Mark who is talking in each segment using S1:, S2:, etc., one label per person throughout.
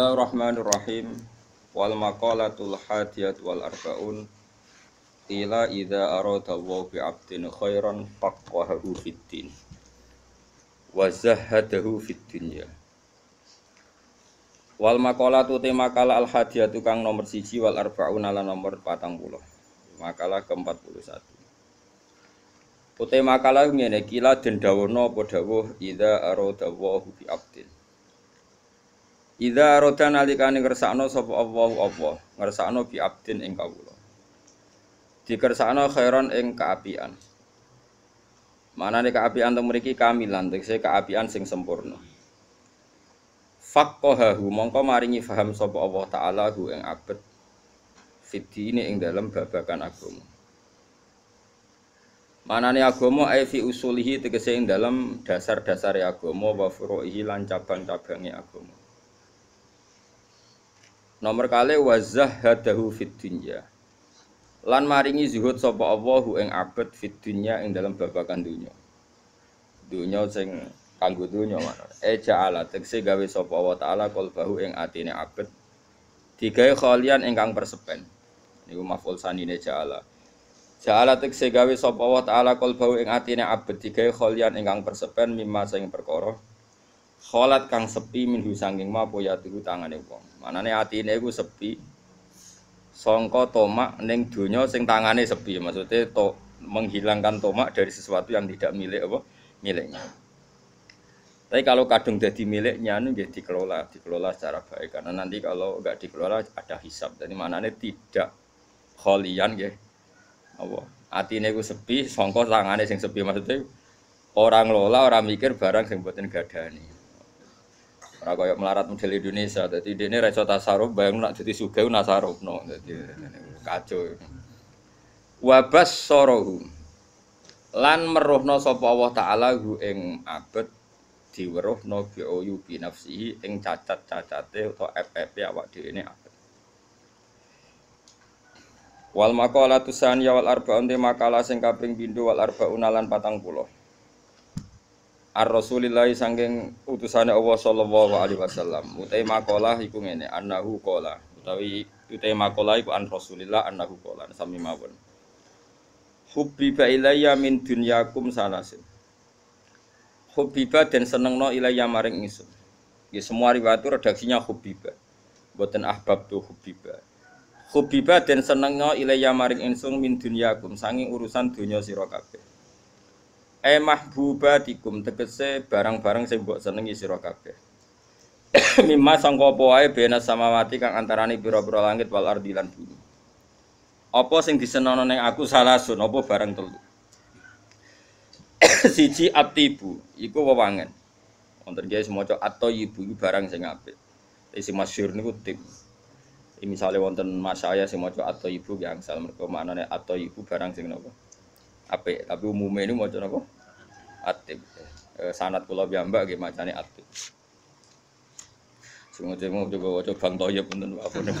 S1: Bismillahirrahmanirrahim. Wal maqalatul hadiyat wal arbaun Ila idza arada Allah bi 'abdin khairan faqahahu fid din wa zahhadahu fid dunya. Wal maqalatu te makalah al hadiyat kang nomor siji wal arbaun ala nomor 40. Makalah ke-41. Utai makalah ngene kila den dawono apa dawuh bi 'abdin Idza arada nalikane ngersakno sapa Allahu Allah, ngersakno bi abdin ing kawula. Dikersakno khairan ing kaapian. Manane kaapian teng mriki kamilan, tegese kaapian sing sempurna. Faqqahahu mongko maringi faham sapa Allah taala hu ing abet ini ing dalam babakan agama. Manane agama ai fi usulihi tegese ing dalam dasar-dasar agama wa furu'ihi lan cabang-cabange agama. Nomor kali wazah hadahu fit dunya. Lan maringi zuhud sapa Allahu ing abad fit dunya ing dalam babakan dunya. Dunya sing kanggo dunya mana? E ja'ala tegese gawe sapa Allah taala qalbahu ing atine abad digawe khalian ingkang persepen. Niku maf'ul sanine ja'ala. Ja'ala tegese gawe sapa Allah taala qalbahu ing atine abad digawe khalian ingkang persepen mimma sing perkara Kholat kang sepi minhu ma poya tuhu tangane wong. Manane atine iku sepi. Songko tomak ning donya sing tangane sepi. Maksudnya to menghilangkan tomak dari sesuatu yang tidak milik apa? Miliknya. Tapi kalau kadung jadi miliknya ini jadi dikelola, dikelola secara baik. Karena nanti kalau nggak dikelola ada hisap. Jadi mana tidak kholian ya. Apa? Atine iku sepi, songko tangane sing sepi maksudnya orang lola, orang mikir barang sing buatin gadani. Ora koyo melarat model Indonesia. Dadi dene ra iso tasarruf bayang nak dadi sugih nasarufno. Dadi kacau. Wabas sorohu lan meruhno sapa Allah taala hu ing abet diweruhno bi oyu bi nafsihi ing cacat-cacate utawa FF awak dhewe ne abet. Wal maqalatu saniyah wal arba'un makalah sing kaping pindho wal arba'un lan 40. Ar Rasulillahi sangking utusane Allah sallallahu alaihi wasallam. Utai makolah iku ngene, annahu qala. Utawi utai makolah iku an Rasulillah annahu qala. Sami mawon. Hubbiba ilayya min dunyakum sanasin. Hubbiba dan senengno ilayya maring ingsun. Ya semua riwayat redaksinya hubbiba. Boten ahbab tu hubbiba. Hubbiba dan senengno ilayya maring ingsun min dunyakum sanging urusan dunya sira kabeh e mahbubatikum. Tegese barang-barang sing mbok senengi sira kabeh. Mimma sangka apa wae bena samawati kang antarane pira-pira langit wal ardi lan bumi. Apa sing disenono ning aku salah sun apa barang telu? Siji atibu iku wewangen. Wonten kiye semoco atau ibu iku barang sing apik. Isi masyhur niku tip misalnya wonten mas saya sing maca atau ibu yang salah mereka maknane atau ibu barang sing nopo apik tapi umumnya ini mau apa atib. E, sanat pulau biamba gak macane atib. Semua cuma juga wajah bang pun apa nih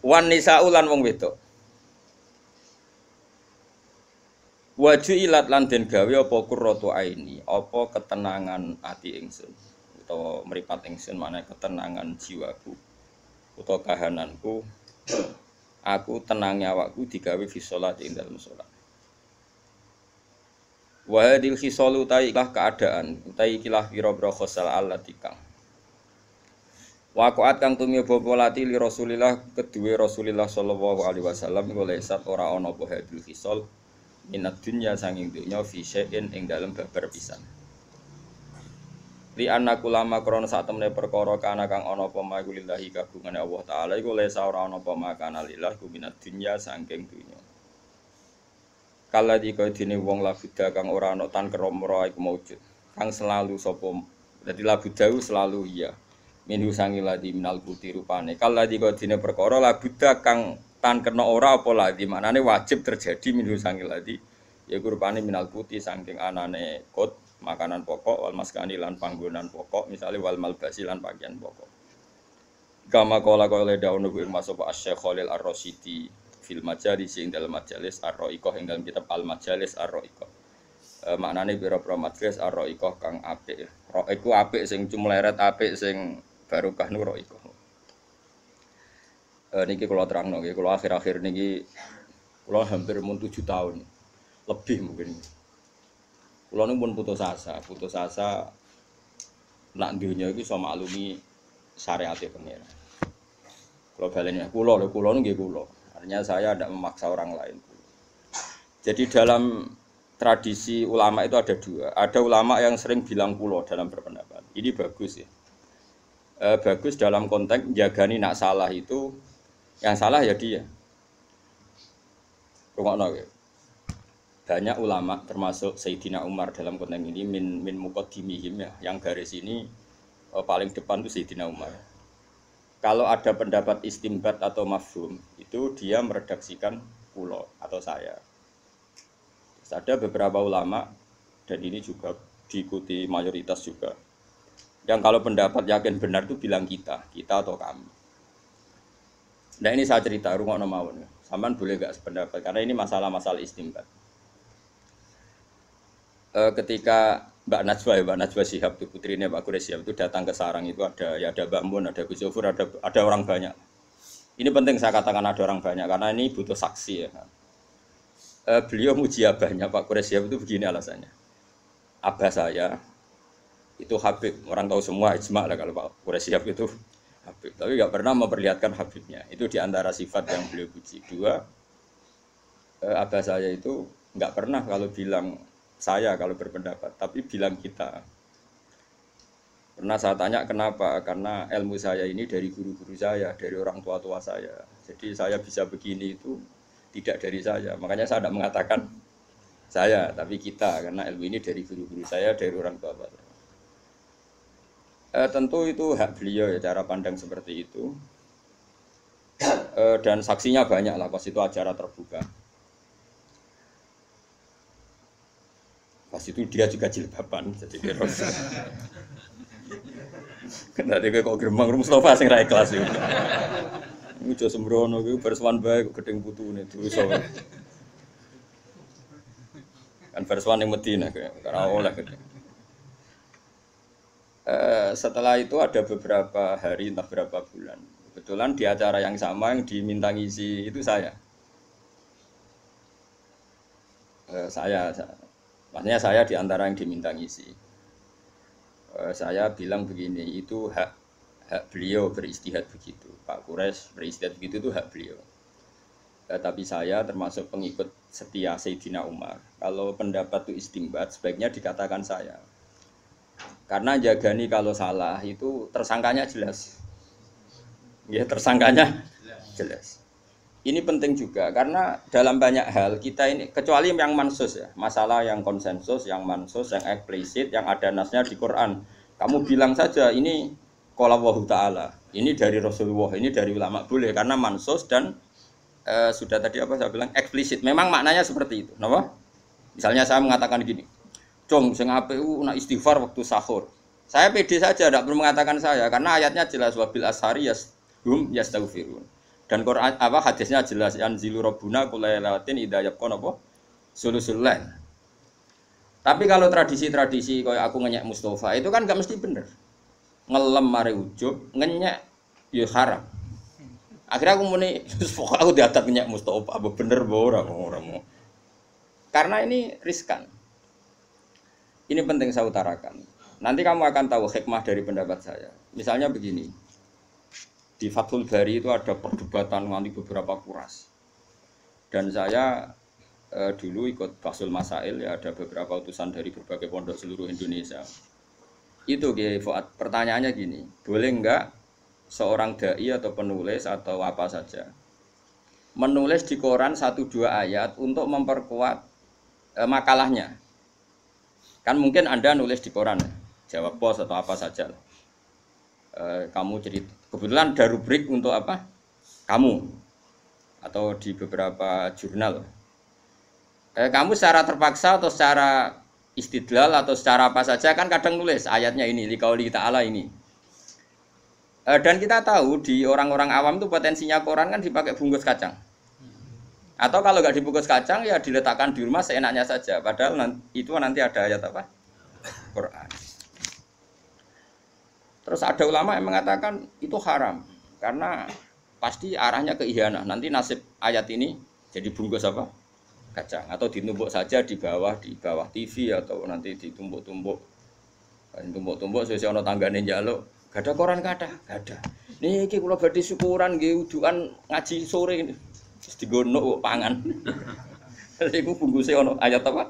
S1: wan nisa ulan wong wedok. Waju ilat lan den gawe apa kurratu aini? Apa ketenangan ati ingsun? Utawa meripat ingsun mana ketenangan jiwaku. Utawa kahananku aku tenangnya awakku digawe fi sholat ing dalam sholat wa hadil khisalu ikilah keadaan utai ikilah pira-pira khosal allati kang Wakuat kang tumio bopolati li Rasulillah kedua Rasulillah sallallahu alaihi wasallam iku lesat ora ana apa hadil khisal minat dunya sanging dunya fi syai'in ing dalem babar pisan Li anna kulama krono saat temne perkara kana kang ana apa ma iku lillahi kagungane Allah taala iku lesa ora ana apa ma kana lillah ku minat dunya saking dunya. Kala di kaya dene wong labuda kang ora ana tan keromro iku maujud. Kang selalu sapa dadi labuda selalu iya. Minhu sangi ladi minal putih rupane. Kala dene perkara labuda kang tan kena ora apa lagi maknane wajib terjadi minhu sangi ladi ya rupane minal putih saking anane kot makanan pokok wal maskani lan panggonan pokok misalnya wal malbasi lan pakaian pokok kama kola kola daun nubu ilmu sopa asyik khalil ar rosidi fil majalis ing dalam majalis ar roikoh ing dalam kitab al majalis ar roikoh E, maknane pira-pira majlis ar-raikoh kang apik. Ro iku apik sing cumleret apik sing barokah nu raikoh. E, niki kula terangno nggih, kula akhir-akhir niki kula hampir mun 7 tahun. Lebih mungkin. Kula nu pun putus asa, putus asa nak dunia itu sama maklumi syariat pengira. Kalau balenya kulo, lo kulo nggih kulo. Artinya saya tidak memaksa orang lain. Jadi dalam tradisi ulama itu ada dua. Ada ulama yang sering bilang kulo dalam berpendapat. Ini bagus ya. E, bagus dalam konteks jagani nak salah itu yang salah ya dia. Rumah ya. Banyak ulama termasuk Sayyidina Umar dalam konteks ini min min mukaddimihim ya. Yang garis ini e, paling depan itu Sayyidina Umar. Kalau ada pendapat istimbat atau mafhum itu dia meredaksikan kulo atau saya ada beberapa ulama dan ini juga diikuti mayoritas juga. Yang kalau pendapat yakin benar itu bilang kita, kita atau kami. Nah ini saya cerita rumah mawon. Saman boleh gak sependapat karena ini masalah-masalah istimbat. E, ketika Mbak Najwa ya Mbak Najwa Sihab itu putrinya Pak Kures itu datang ke sarang itu ada ya ada Mbak Mun, ada Gus Jofur, ada ada orang banyak. Ini penting saya katakan ada orang banyak karena ini butuh saksi ya uh, beliau muji abahnya Pak Quraisyab itu begini alasannya. Abah saya itu Habib, orang tahu semua ijma lah kalau Pak Quraisyab itu Habib, tapi nggak pernah memperlihatkan Habibnya. Itu di antara sifat yang beliau puji. Dua, uh, abah saya itu nggak pernah kalau bilang saya kalau berpendapat, tapi bilang kita. Pernah saya tanya kenapa? Karena ilmu saya ini dari guru-guru saya, dari orang tua-tua saya. Jadi saya bisa begini itu tidak dari saya. Makanya saya tidak mengatakan saya, tapi kita karena ilmu ini dari guru-guru saya, dari orang tua saya. Eh, tentu itu hak beliau ya cara pandang seperti itu. Eh, dan saksinya banyak lah pas itu acara terbuka. Pas itu dia juga jilbaban, jadi kira Nanti kok gerbang Mustafa sing ra ikhlas itu. Ujo sembrono kuwi bersuan bae kok gedeng putune dosa. Kan bersuan ning Medina karena oleh gedeng. Eh, setelah itu ada beberapa hari entah berapa bulan. Kebetulan di acara yang sama yang diminta ngisi itu saya. Eh, saya, maksudnya saya di antara yang diminta ngisi. Eh, saya bilang begini, itu hak hak beliau beristihad begitu. Pak Kures beristihad begitu itu hak beliau. Eh, tapi saya termasuk pengikut setia Sayyidina Umar. Kalau pendapat itu istimbat, sebaiknya dikatakan saya. Karena jagani kalau salah itu tersangkanya jelas. Ya tersangkanya jelas. Ini penting juga karena dalam banyak hal kita ini kecuali yang mansus ya, masalah yang konsensus, yang mansus, yang eksplisit, yang ada nasnya di Quran. Kamu bilang saja ini Allah Ta'ala. Ini dari Rasulullah, ini dari ulama boleh karena mansos dan e, sudah tadi apa saya bilang eksplisit. Memang maknanya seperti itu. Kenapa? Misalnya saya mengatakan gini, Cong, sing APU nak istighfar waktu sahur. Saya pede saja, tidak perlu mengatakan saya karena ayatnya jelas wabil ashari yas hum yastaghfirun. Dan Quran apa hadisnya jelas. Zilu rabbuna kulailatin idayab kon apa? Sulusul Tapi kalau tradisi-tradisi kayak aku ngenyek Mustafa itu kan gak mesti bener. Ngelem mari ujub ngenyek ya haram. Akhirnya aku muni pokoknya aku diatat ngenyek Mustafa apa bener ora orang mau karena ini riskan. Ini penting saya utarakan. Nanti kamu akan tahu hikmah dari pendapat saya. Misalnya begini di Fathul Bari itu ada perdebatan nanti beberapa kuras dan saya eh, dulu ikut Basul Masail ya ada beberapa utusan dari berbagai pondok seluruh Indonesia itu Kiai Fuad, pertanyaannya gini, boleh enggak seorang dai atau penulis atau apa saja menulis di koran satu dua ayat untuk memperkuat e, makalahnya? Kan mungkin Anda nulis di koran, jawab pos atau apa saja. E, kamu jadi kebetulan ada rubrik untuk apa? Kamu atau di beberapa jurnal. E, kamu secara terpaksa atau secara istidlal atau secara apa saja kan kadang nulis ayatnya ini likauli ta'ala ini e, dan kita tahu di orang-orang awam itu potensinya koran kan dipakai bungkus kacang Atau kalau nggak dibungkus kacang ya diletakkan di rumah seenaknya saja. Padahal itu nanti ada ayat apa? Quran. Terus ada ulama yang mengatakan itu haram karena pasti arahnya ke ihanah. Nanti nasib ayat ini jadi bungkus apa? Kacang atau ditumbuk saja di bawah di bawah TV atau nanti ditumbuk-tumbuk tumbuk-tumbuk sesuai ono tanggane jaluk. Gak ada koran gak ada, gak ada. Niki kula badhe syukuran nggih udukan ngaji sore ini. Terus digono pangan. Iku bungkusnya ono ayat apa?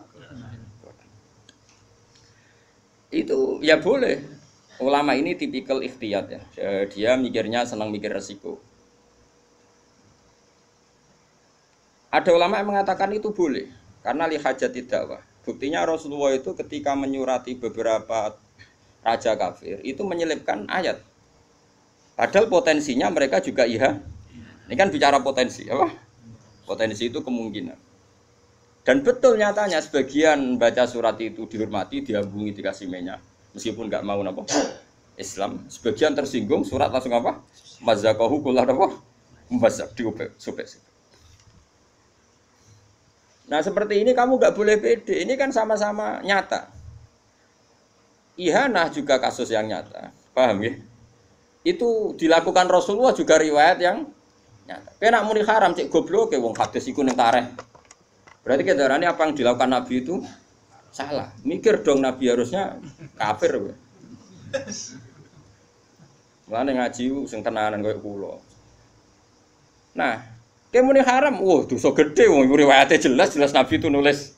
S1: Itu ya boleh. Ulama ini tipikal ikhtiyat ya. Dia mikirnya senang mikir resiko. Ada ulama yang mengatakan itu boleh karena lihajat tidak wah. Buktinya Rasulullah itu ketika menyurati beberapa raja kafir itu menyelipkan ayat. Padahal potensinya mereka juga iya. Ini kan bicara potensi, apa? Potensi itu kemungkinan. Dan betul nyatanya sebagian baca surat itu dihormati, diambungi, dikasih minyak. Meskipun nggak mau apa Islam. Sebagian tersinggung, surat langsung apa? Mazakahu kulah apa? Mazak, diupek, sobek. Nah seperti ini kamu nggak boleh pede. Ini kan sama-sama nyata. Ihanah juga kasus yang nyata. Paham ya? Itu dilakukan Rasulullah juga riwayat yang nyata. Kena muni haram cek goblok ke wong hadis iku ning tareh. Berarti ini apa yang dilakukan Nabi itu salah. Mikir dong Nabi harusnya kafir. Mulane ngaji sing tenanan koyo kula. Nah, muni haram, wah dosa gede, wong riwayatnya jelas jelas Nabi itu nulis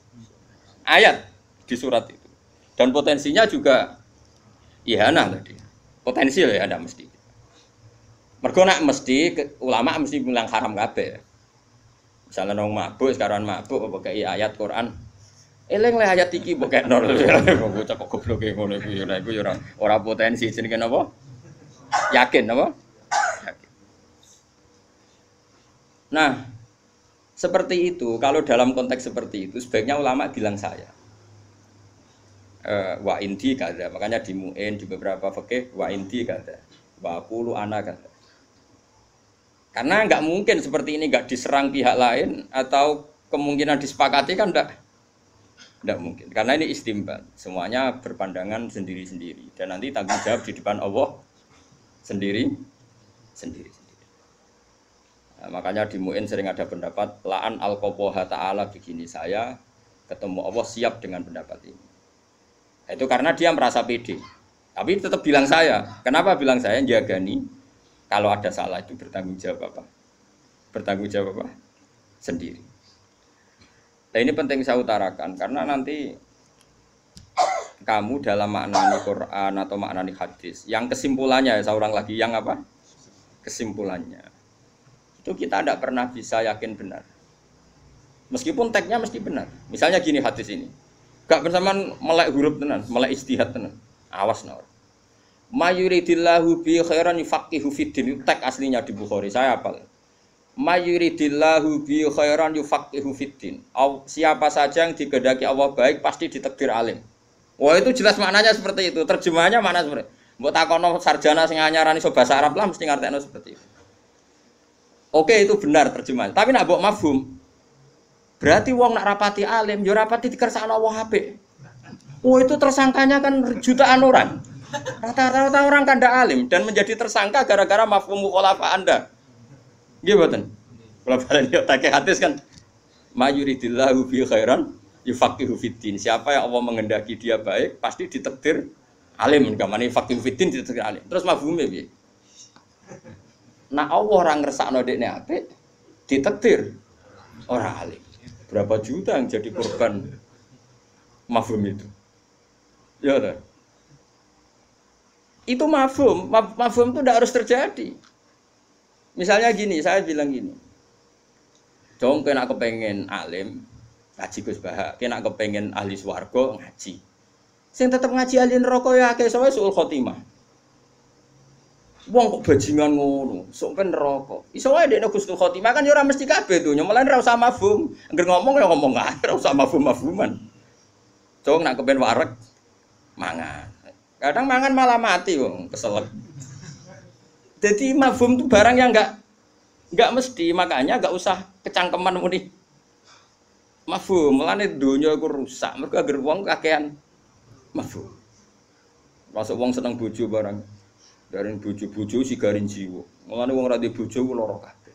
S1: ayat di surat itu. Dan potensinya juga ihanah tadi. Potensi ya ada mesti. Mergo nak mesti ulama mesti bilang haram kabeh. Misalnya nong mabuk sekarang mabuk pakai ayat Quran. Eleng lah ayat iki pakai nol. Bocah kok goblok ngono iku ya iku ya ora potensi jenenge napa? Yakin napa? Nah, seperti itu, kalau dalam konteks seperti itu, sebaiknya ulama bilang saya. E, wa inti kada, makanya di mu'in, di beberapa fakih, wa inti kada, wa pulu anak kada. Karena nggak mungkin seperti ini nggak diserang pihak lain atau kemungkinan disepakati kan enggak enggak mungkin. Karena ini istimbat. Semuanya berpandangan sendiri-sendiri dan nanti tanggung jawab di depan Allah sendiri sendiri. Nah, makanya di Mu'in sering ada pendapat la'an al ta'ala begini saya ketemu Allah siap dengan pendapat ini. Nah, itu karena dia merasa pede. Tapi tetap bilang saya. Kenapa bilang saya? Jaga nih. Kalau ada salah itu bertanggung jawab apa? Bertanggung jawab apa? Sendiri. Nah ini penting saya utarakan karena nanti kamu dalam makna Quran atau makna hadis yang kesimpulannya ya seorang lagi yang apa? Kesimpulannya itu kita tidak pernah bisa yakin benar. Meskipun teksnya mesti benar. Misalnya gini hadis ini. Gak bersamaan melek huruf tenan, melek istihad tenan. Awas nor. Mayuridillahu bi khairan yufaqihu fiddin. Tek aslinya di Bukhari. Saya apal. Mayuridillahu bi khairan yufaqihu fiddin. Siapa saja yang digedaki Allah baik pasti ditekdir alim. Wah itu jelas maknanya seperti itu. Terjemahnya mana seperti Buat takono sarjana sing anyarani so bahasa lah mesti ngerti seperti itu. Oke itu benar terjemahan. Tapi nak bawa mafhum. Berarti wong nak rapati alim, yo rapati dikersakno Allah HP. Oh itu tersangkanya kan jutaan orang. Rata-rata orang kan tidak alim dan menjadi tersangka gara-gara mafhum mukhalafa Anda. Kalau kalian lihat tak hadis kan mayuridillahu bi khairan yufaqihu fiddin. Siapa yang Allah mengendaki dia baik, pasti ditekdir alim. Gamane yufaqihu fiddin ditekdir alim. Terus mafhumnya piye? Nah Allah orang ngersakno dekne apik ditektir orang alim. Berapa juta yang jadi korban mafhum itu? Ya udah. Itu mafhum, mafhum itu tidak harus terjadi. Misalnya gini, saya bilang gini. Dong kena kepengen alim, ngaji Gus Bahak, kena kepengen ahli swarga ngaji. Sing tetap ngaji ahli neraka ya akeh sowe sul khotimah. Wong kok bajingan ngono, sok ben neraka. Iso wae dekne Gusnul Khotimah kan ya ora mesti kabeh donya, malah ora usah mafhum. Angger ngomong ya ngomong ae, ora usah mafhum-mafhuman. Cong nak kepen wareg mangan. Kadang mangan malah mati wong, keselek. Jadi mafhum itu barang yang enggak enggak mesti, makanya enggak usah kecangkeman muni mafhum, mulane donya iku rusak. Mergo agar wong kakean mafhum. Masuk wong seneng bojo barang. Dari bojo-bojo si garin. Mulane wong ora di bojo lara kabeh.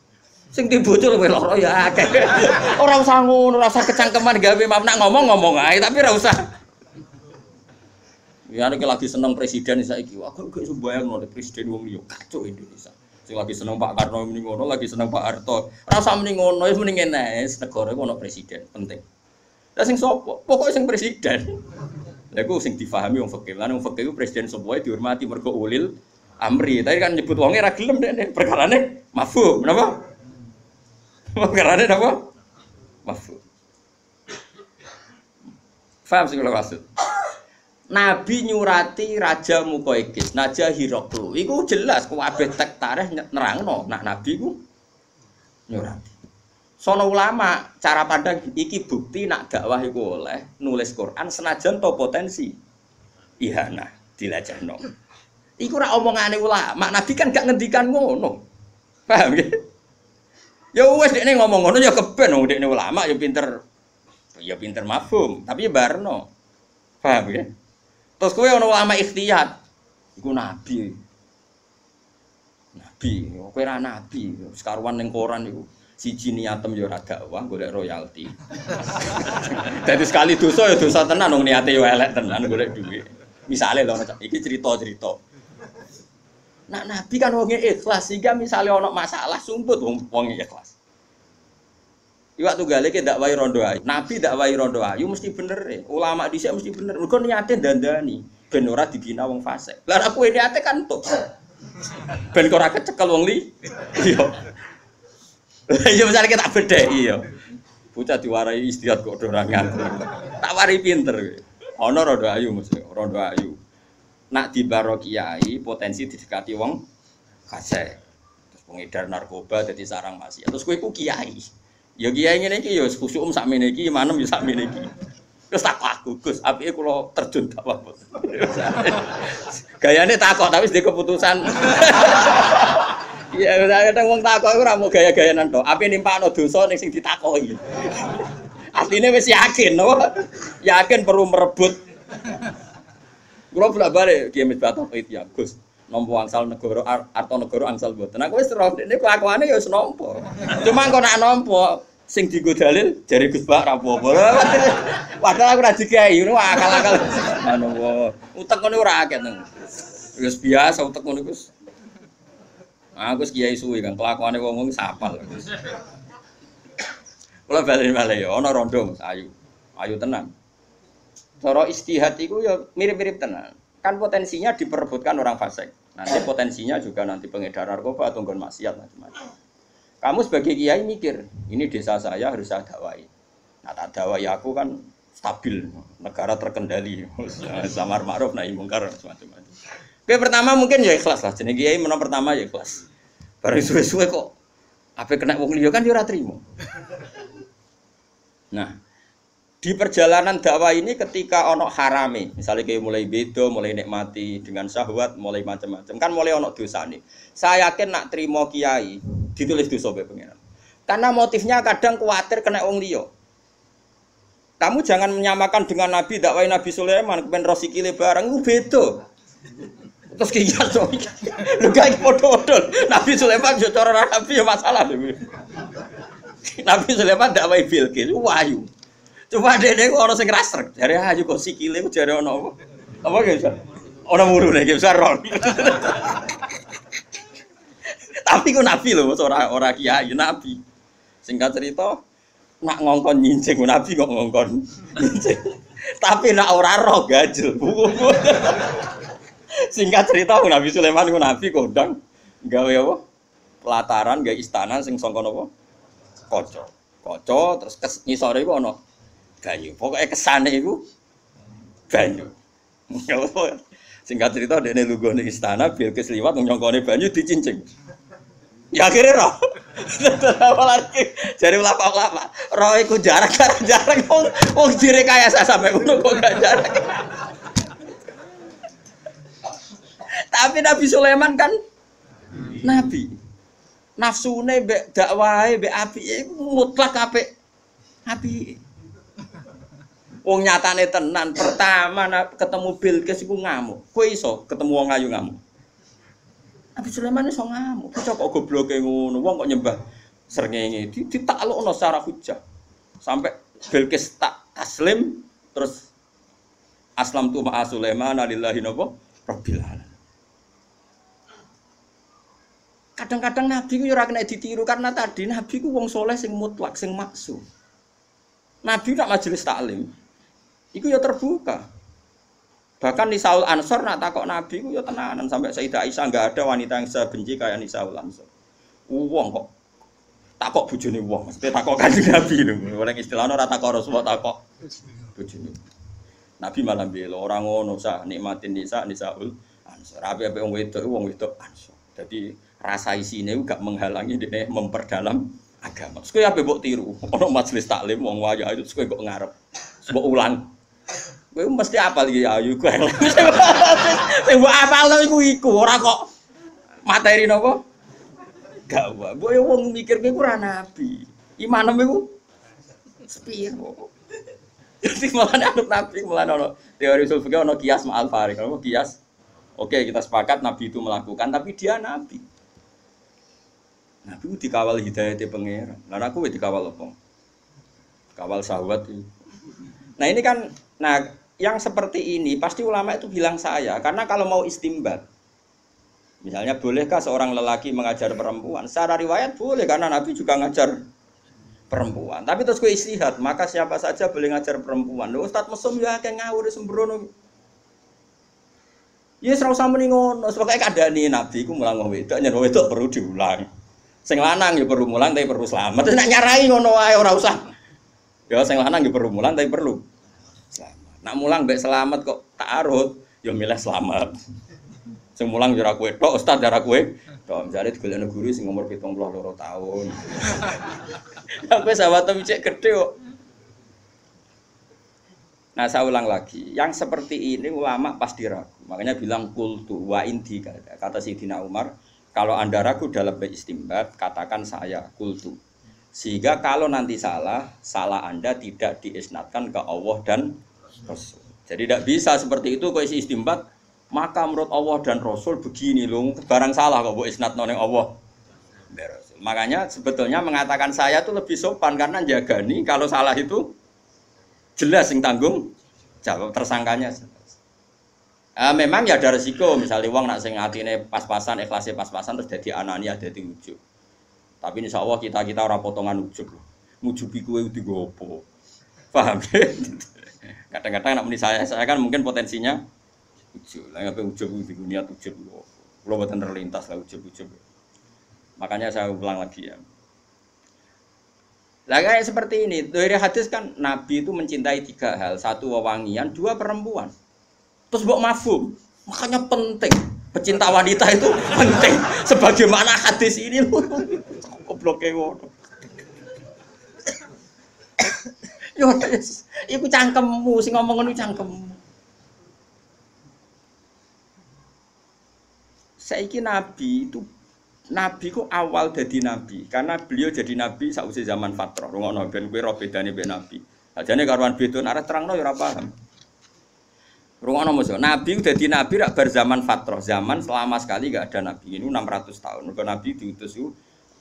S1: Sing di bojo luwih lara ya akeh. Ora usah ngono, ora usah kecangkeman gawe mam nak ngomong-ngomong ae tapi ora usah. Ya nek lagi seneng presiden saiki, aku gak iso bayangno presiden wong liya kacau Indonesia. Sing lagi seneng Pak Karno muni ngono, lagi seneng Pak Harto. Usah muni ngono, wis muni ngene, negara iku ono presiden, penting. Lah sing sapa? Pokoke sing presiden. Lah iku sing difahami wong fikih. Lan wong fikih iku presiden wae dihormati mergo ulil amri. Tapi kan nyebut wonge ra gelem dene. Perkarane mafhum, napa? Perkarane napa? Mafhum. Faham sing kula maksud? Nabi nyurati Raja Mukoikis, Naja Hiroklu. Iku jelas kabeh tek tarikh nerangno nak Nabi ku nyurati. Sono ulama cara pandang iki bukti nak dakwah iku oleh nulis Quran senajan to potensi ihana dilajahno. Iku ora omongane ulama, Nabi kan gak ngendikan ngono. Paham ya? Ya wes dekne ngomong ngono ya keben wong dekne ulama ya pinter ya pinter mafhum, tapi ya barno. Paham ya? Terus kowe ana ulama ikhtiyat. Iku nabi. Nabi, kowe ora nabi. Sekaruan ning koran iku siji niatem ya ora dakwah golek royalti. Dadi sekali dosa ya dosa tenan wong niate ya elek tenan golek duit. Misale lho iki cerita-cerita. Nak nabi kan wonge ikhlas sehingga misalnya ono masalah sumput wong wong ikhlas. Iwak tunggale ki dakwai rondo ayu. Nabi dakwai rondo ayu mesti bener e. Ulama dhisik mesti bener. Mergo niate dandani ben ora dibina wong fasik. Lah aku niate kan tuh. Ben ora kecekel wong li. Iya. Iya misalnya kita beda iya. Bocah diwarai istirahat kok ora ngantuk. Tak wari pinter. Ana rondo ayu mesti rondo ayu. Nak dibaro kiai potensi didekati wong fasik. Terus pengedar narkoba jadi sarang masih. Terus kowe ku kiai. Ya kiai ngene iki ya khusuk um sakmene iki, manem ya sakmene iki. Terus tak aku, Gus, apike kula terjun dakwah. Gayane takok tapi sedhe keputusan. Iya, kadang wong takok ora mau gaya-gayanan tok. Ape nimpakno dosa ning sing ditakoki. Asline wis yakin, no? Yakin perlu merebut. Kula bolak-balik Kiai Misbah Tauhid ya, Gus. Nompo angsal negara arto negara angsal mboten. Aku wis roh ini kelakuane ya wis. Cuma kok nak nampa sing digo dalil jari Gus Bak ra apa-apa. Padahal aku ra dikai ngono akal-akal. Anu utek ngono ora akeh nang. Wis biasa utek ngono Gus. Aku wis kiai suwi kan kelakuane wong-wong sapal. Kula bali-bali ya ana rondo Ayu. Ayu tenan. Cara istihad iku ya mirip-mirip tenan kan potensinya diperebutkan orang fasik. Nanti potensinya juga nanti pengedar narkoba atau nggon maksiat macam-macam. Kamu sebagai kiai mikir, ini desa saya harus saya dakwai. Nah, tak dakwai aku kan stabil, negara terkendali, samar ma'ruf nahi mungkar macam-macam. Oke, pertama mungkin ya ikhlas lah. Jadi kiai menang pertama ya ikhlas. Baru suwe-suwe kok apa kena wong liya kan ya ora. Nah, di perjalanan dakwah ini ketika ono harame, misalnya kayak mulai bedo, mulai nikmati dengan syahwat, mulai macam-macam, kan mulai ono dosa nih. Saya yakin nak terima kiai ditulis dosa be pengiran. Karena motifnya kadang khawatir kena wong liya. Kamu jangan menyamakan dengan Nabi dakwah Nabi Sulaiman kepen rosikile barang itu beda. Terus kiai so, lu gak foto-foto. Nabi Sulaiman yo cara Nabi ya masalah. Nabi Sulaiman dakwah Bilqis, wahyu. Cuma dia dia orang sing raser, dari aja kok sikile ku jare ono apa? Apa ge? Orang muru nek bisa ron. Tapi ku nabi loh, ora ora kiai nabi. Singkat cerita, nak ngongkon nyincing nabi kok ngongkon nyincing. Tapi nak ora roh gajel. Singkat cerita Nabi Sulaiman ku nabi kondang gawe apa? Pelataran gawe istana sing sangka napa? Kaca. Kaca terus ngisore iku ana banyu. Pokoknya kesane itu banyu. Singkat cerita lugu di istana, biar keseliwat nyongkone banyu dicincing. Ya akhirnya roh. lagi jadi lapa lapa. Roh itu jarak jarak jarak. Wong wong jire kaya saya sampai ngono kok gak jarak. Tapi Nabi Sulaiman kan nabi. Nafsune mbek dakwahe mbek api mutlak apik. Api. Wong nyatane tenan, pertama ketemu Bilqis iku ngamuk. Kowe iso ketemu wong ayu ngamuk. Nabi Sulaiman iso ngamuk. Bocah kok gobloke ngono, wong kok nyembah srengenge ditaklukno secara hujah. Sampai Bilqis tak taslim terus aslam tu ma'a Sulaiman alillahi napa rabbil alamin. Kadang-kadang Nabi ku ora kena ditiru karena tadi Nabi ku wong soleh sing mutlak sing maksum. Nabi nak majelis taklim, iku ya terbuka. Bahkan Nisaul Ansor nak takok Nabi ku ya tenanan sampai Sayyidah Aisyah enggak ada wanita yang sebenci kayak Nisaul Ansor. Uang kok takok bojone wong, mesti takok kanjeng Nabi lho. Orang istilahnya ora takok Rasulullah takok bojone. Nabi malah bela orang ngono sah nikmatin nisa Nisaul Ansor. Ape-ape wong wedok wong wedok Ansor. Jadi rasa isine gak menghalangi dia memperdalam agama. Kowe ape mbok tiru? Ono majelis taklim wong waya itu kowe kok ngarep. Mbok ulang. Kowe mesti apal iki ayu kowe. Sing mbok apal iku iku ora kok materi napa? Gak wae. Mbok yo wong mikir kowe ora nabi. Imanem iku sepiro? Jadi malah anut nabi malah ono teori usul fikih ono kias ma'al farik. Ono kias Oke, kita sepakat Nabi itu melakukan, tapi dia Nabi. Nabi itu dikawal hidayah di pangeran. Nah aku dikawal apa? Kawal sahabat itu. Nah ini kan, nah yang seperti ini pasti ulama itu bilang saya, karena kalau mau istimbat, misalnya bolehkah seorang lelaki mengajar perempuan? Secara riwayat boleh karena Nabi juga ngajar perempuan. Tapi terus gue istihad, maka siapa saja boleh ngajar perempuan. Loh, Ustadz mesum ya kayak ngawur sembrono. Ya serau sama nih ngono, sebabnya ada nih Nabi, ku mulang wedok, nyer wedok perlu diulang. Sing lanang ya perlu mulang tapi perlu selamat. Terus nak nyarai ngono usah. Ya sing lanang ya perlu mulang tapi perlu. Nak mulang mbek selamat kok ta'arud, ya milih selamat. Sing mulang ya ora kowe tok, ustaz ya ora kowe. Tok misale digolekno guru sing umur 72 tahun. Sampai sahabat cek gede kok. Nah saya ulang lagi, yang seperti ini ulama pasti ragu. Makanya bilang kultu wa inti kata, kata Sidina Umar, kalau Anda ragu dalam beristimbat, katakan saya kultu. Sehingga kalau nanti salah, salah Anda tidak diisnatkan ke Allah dan Jadi tidak bisa seperti itu kalau isi istimbat, maka menurut Allah dan Rasul begini loh, barang salah kok isnat noneng Allah. Makanya sebetulnya mengatakan saya itu lebih sopan karena jaga nih kalau salah itu jelas yang tanggung jawab tersangkanya. Uh, memang ya ada resiko, misalnya uang nak sing atine pas-pasan, ikhlasnya pas-pasan terus jadi anania, jadi ujub. Tapi insya Allah kita kita orang potongan ujub, mujubi kue udah gopo, paham? Kadang-kadang nak muni saya, saya kan mungkin potensinya ujub, lah ngapain ujub di dunia ujub, kalau buatan terlintas lah ujub ujub. Makanya saya ulang lagi ya. Lah kayak seperti ini, dari hadis kan Nabi itu mencintai tiga hal, satu wewangian, dua perempuan. Terus buat mafum, makanya penting. Pecinta wanita itu penting. Sebagaimana hadis ini loh. Gobloknya ngono. Yo, iku cangkemmu sing ngomong ngono cangkemmu. Saiki nabi itu Nabi ku awal jadi nabi karena beliau jadi nabi sausi zaman fatrah. Rungokno ben kowe ro bedane ben nabi. Ajane karuan beda arah terangno ya ora paham. Rungono musuh. Nabi udah di nabi rak berzaman fatroh. Zaman selama sekali gak ada nabi. Ini 600 tahun. Mereka nabi diutus itu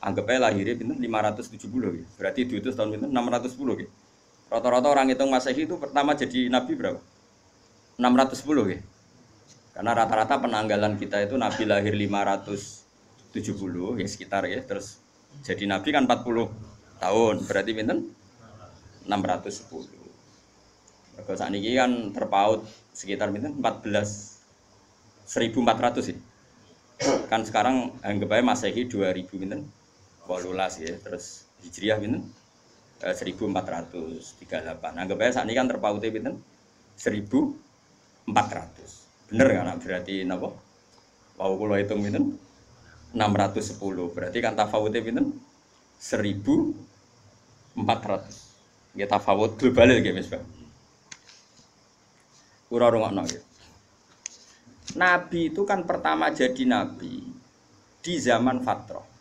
S1: anggap aja lahirnya pinten 570 ya. Berarti diutus tahun pinten 610 ya. Rata-rata orang hitung Masehi itu pertama jadi nabi berapa? 610 ya. Karena rata-rata penanggalan kita itu nabi lahir 570 ya sekitar ya. Terus jadi nabi kan 40 tahun. Berarti pinten 610. Kalau saat ini kan terpaut sekitar pinten 14 1400 sih. Kan sekarang anggap aja Masehi 2000 pinten 18 ya. Terus Hijriah pinten eh, 1438. Anggap aja saat ini kan terpautnya pinten 1400. Bener kan berarti napa? Wau kula hitung pinten 610. Berarti kan tafawutnya pinten 1400. Ya tafawut global ya Mas Bang. Kura rungokno ya. Nabi itu kan pertama jadi nabi di zaman fatroh.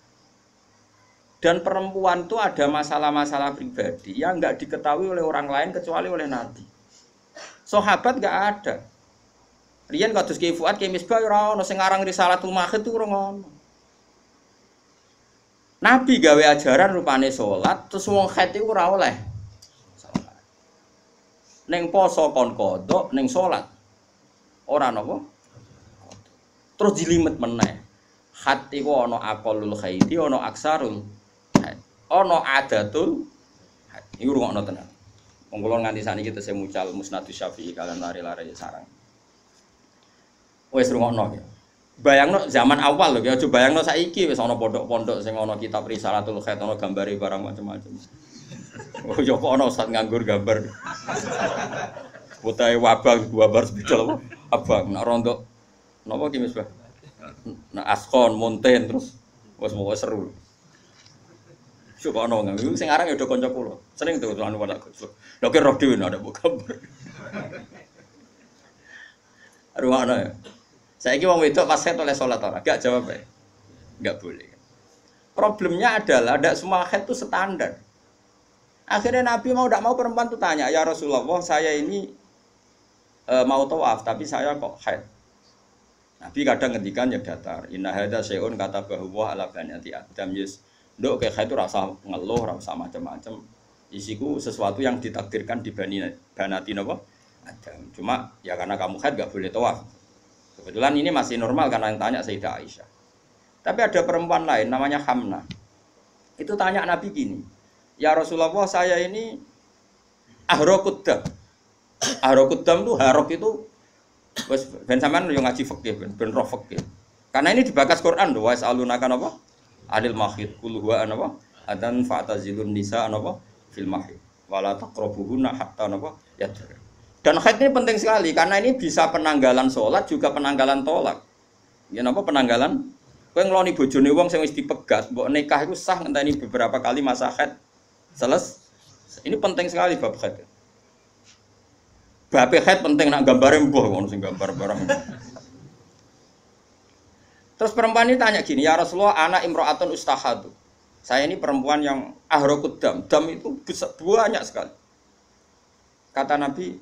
S1: Dan perempuan itu ada masalah-masalah pribadi yang nggak diketahui oleh orang lain kecuali oleh nabi. Sahabat gak ada. Rian kados Ki Fuad Ki Misbah ora ono sing aran Risalatul Mahid tuh ora. Nabi gawe ajaran rupane salat, terus wong haid iku ora oleh. Ning poso kon kodok, ning salat ora napa? Terus jilimet meneh. Hati ku ana aqallul khaiti, ana aksarul Ana adatul haid. Iku rungokno tenan. Wong kula nganti saniki tesih mucal Musnadus Syafi'i kalian lari-lari sarang. Wes rungokno ya. Bayangno zaman awal lho, ya aja bayangno saiki wis ana pondok-pondok sing ana kitab Risalatul Khair ana gambare barang macam-macam. Oh ya kok ustaz nganggur gambar. Putahe wabang gambar spidol abang nak rondo napa ki Misbah? Nak askon, monten terus wis mau seru. Coba ana nganggur sing aran ya do kanca kula. Sering tuh anu pada. Lho ki roh dhewe ada gambar. Rumakno ya. Saya kira wong wedok pas head oleh sholat orang, gak jawab ya, gak boleh. Problemnya adalah ada semua head itu standar. Akhirnya Nabi mau tidak mau perempuan tuh tanya, ya Rasulullah, saya ini e, mau tawaf tapi saya kok head. Nabi kadang ngendikan ya datar. Inna hada seun kata bahwa ala banati adam yes. Dok kayak itu rasa ngeluh, rasa macam-macam. Isiku sesuatu yang ditakdirkan di bani banati nopo Adam. Cuma ya karena kamu head gak boleh tawaf. Kebetulan ini masih normal karena yang tanya Sayyidah Aisyah. Tapi ada perempuan lain namanya Hamna. Itu tanya Nabi gini, Ya Rasulullah saya ini ahrokudam. Ahrokudam itu harok itu ben sampean yo ngaji fikih ben ben roh fikih. Karena ini dibakas Quran lho, wa alunakan apa? Anil mahid kul huwa apa? Adan fa'tazilun nisa apa? Fil mahid. Wala taqrabuhunna hatta apa? Yadrun. Dan haid ini penting sekali karena ini bisa penanggalan sholat juga penanggalan tolak. Ya napa penanggalan? Kowe ngeloni bojone wong sing wis dipegat, mbok nikah itu sah ngenteni beberapa kali masa haid. Seles. Ini penting sekali bab haid. Bab haid penting nak gambare mbuh ngono sing gambar barang. Terus perempuan ini tanya gini, ya Rasulullah, anak imro'atun ustahadu. Saya ini perempuan yang ahrokut dam. Dam itu banyak sekali. Kata Nabi,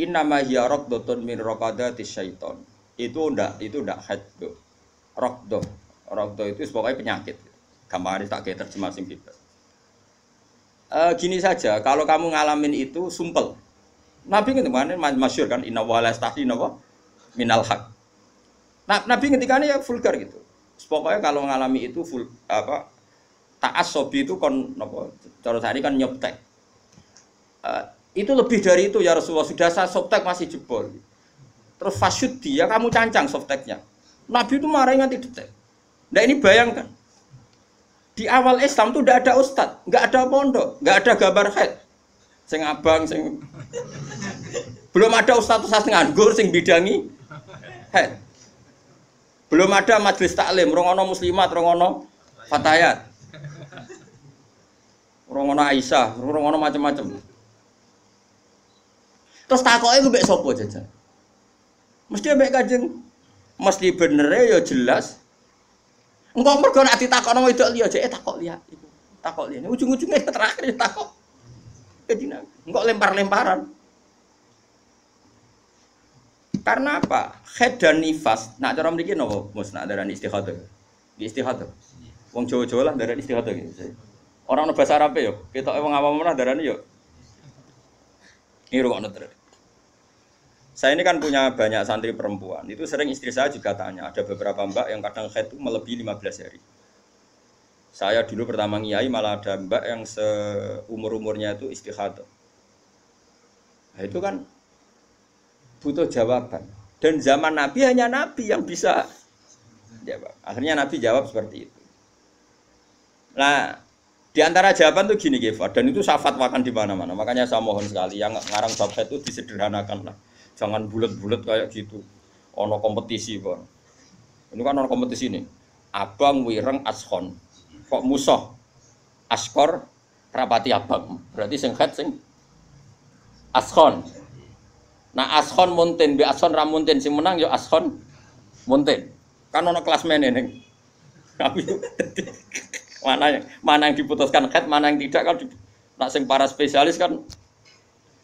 S1: Inna ma hiya raqdatun min raqadati syaiton. Itu ndak, itu ndak tuh. Raqdah. Raqdah itu pokoknya penyakit. Gampang tak kayak terjemah sing. E, gini saja, kalau kamu ngalamin itu sumpel. Nabi ngerti mana masyur kan inna wa la napa minal haq. Nah, Nabi ngetikane ya vulgar gitu. Pokoknya kalau ngalami itu full apa sobi itu kon napa cara tadi kan nyoptek. Uh, itu lebih dari itu ya Rasulullah. Sudah saya softtek masih jebol. Terus fasyud dia, kamu cancang softteknya. Nabi itu marah nganti detek. Nah ini bayangkan. Di awal Islam tuh tidak ada ustad, nggak ada pondok, nggak ada gambar head. Sing abang, sing belum ada ustad ustad nganggur, sing bidangi head. Belum ada majelis taklim, rongono muslimat, rongono fatayat, rongono Aisyah, rongono macam-macam. Terus takoke ku mbek sapa jajan? Mesti mbek Kanjeng mesti bener ya jelas. Engkau mergo nek ditakokno wedok liya jek takok liya iku. Takok liya. Ujung-ujungnya terakhir takok. Kedina. Engkau lempar-lemparan. Karena apa? Head dan nifas. Nak cara mriki napa? Mus nak darani istikhadah. Di istikhadah. Wong Jawa-Jawa lah darani istikhadah gitu. Orang ono bahasa Arab yo, kita wong awam mana darani yo. Ini rukun terus. Saya ini kan punya banyak santri perempuan. Itu sering istri saya juga tanya. Ada beberapa mbak yang kadang head itu melebihi 15 hari. Saya dulu pertama ngiai malah ada mbak yang seumur-umurnya itu istihadah. Nah, itu kan butuh jawaban. Dan zaman Nabi hanya Nabi yang bisa jawab. Akhirnya Nabi jawab seperti itu. Nah, di antara jawaban tuh gini, Geva, dan itu saya fatwakan di mana-mana. Makanya saya mohon sekali yang ngarang bab itu disederhanakan lah. Jangan bulat-bulat kayak gitu. Ono kompetisi, Bang. Ini kan ono kompetisi nih. Abang wireng ashon. Kok musuh? Askor rapati abang. Berarti sing sing ashon. Nah ashon muntin bi ashon ramuntin sing menang yo ashon muntin. Kan ono kelas meneh ning. mana yang mana yang diputuskan head mana yang tidak kan nak sing para spesialis kan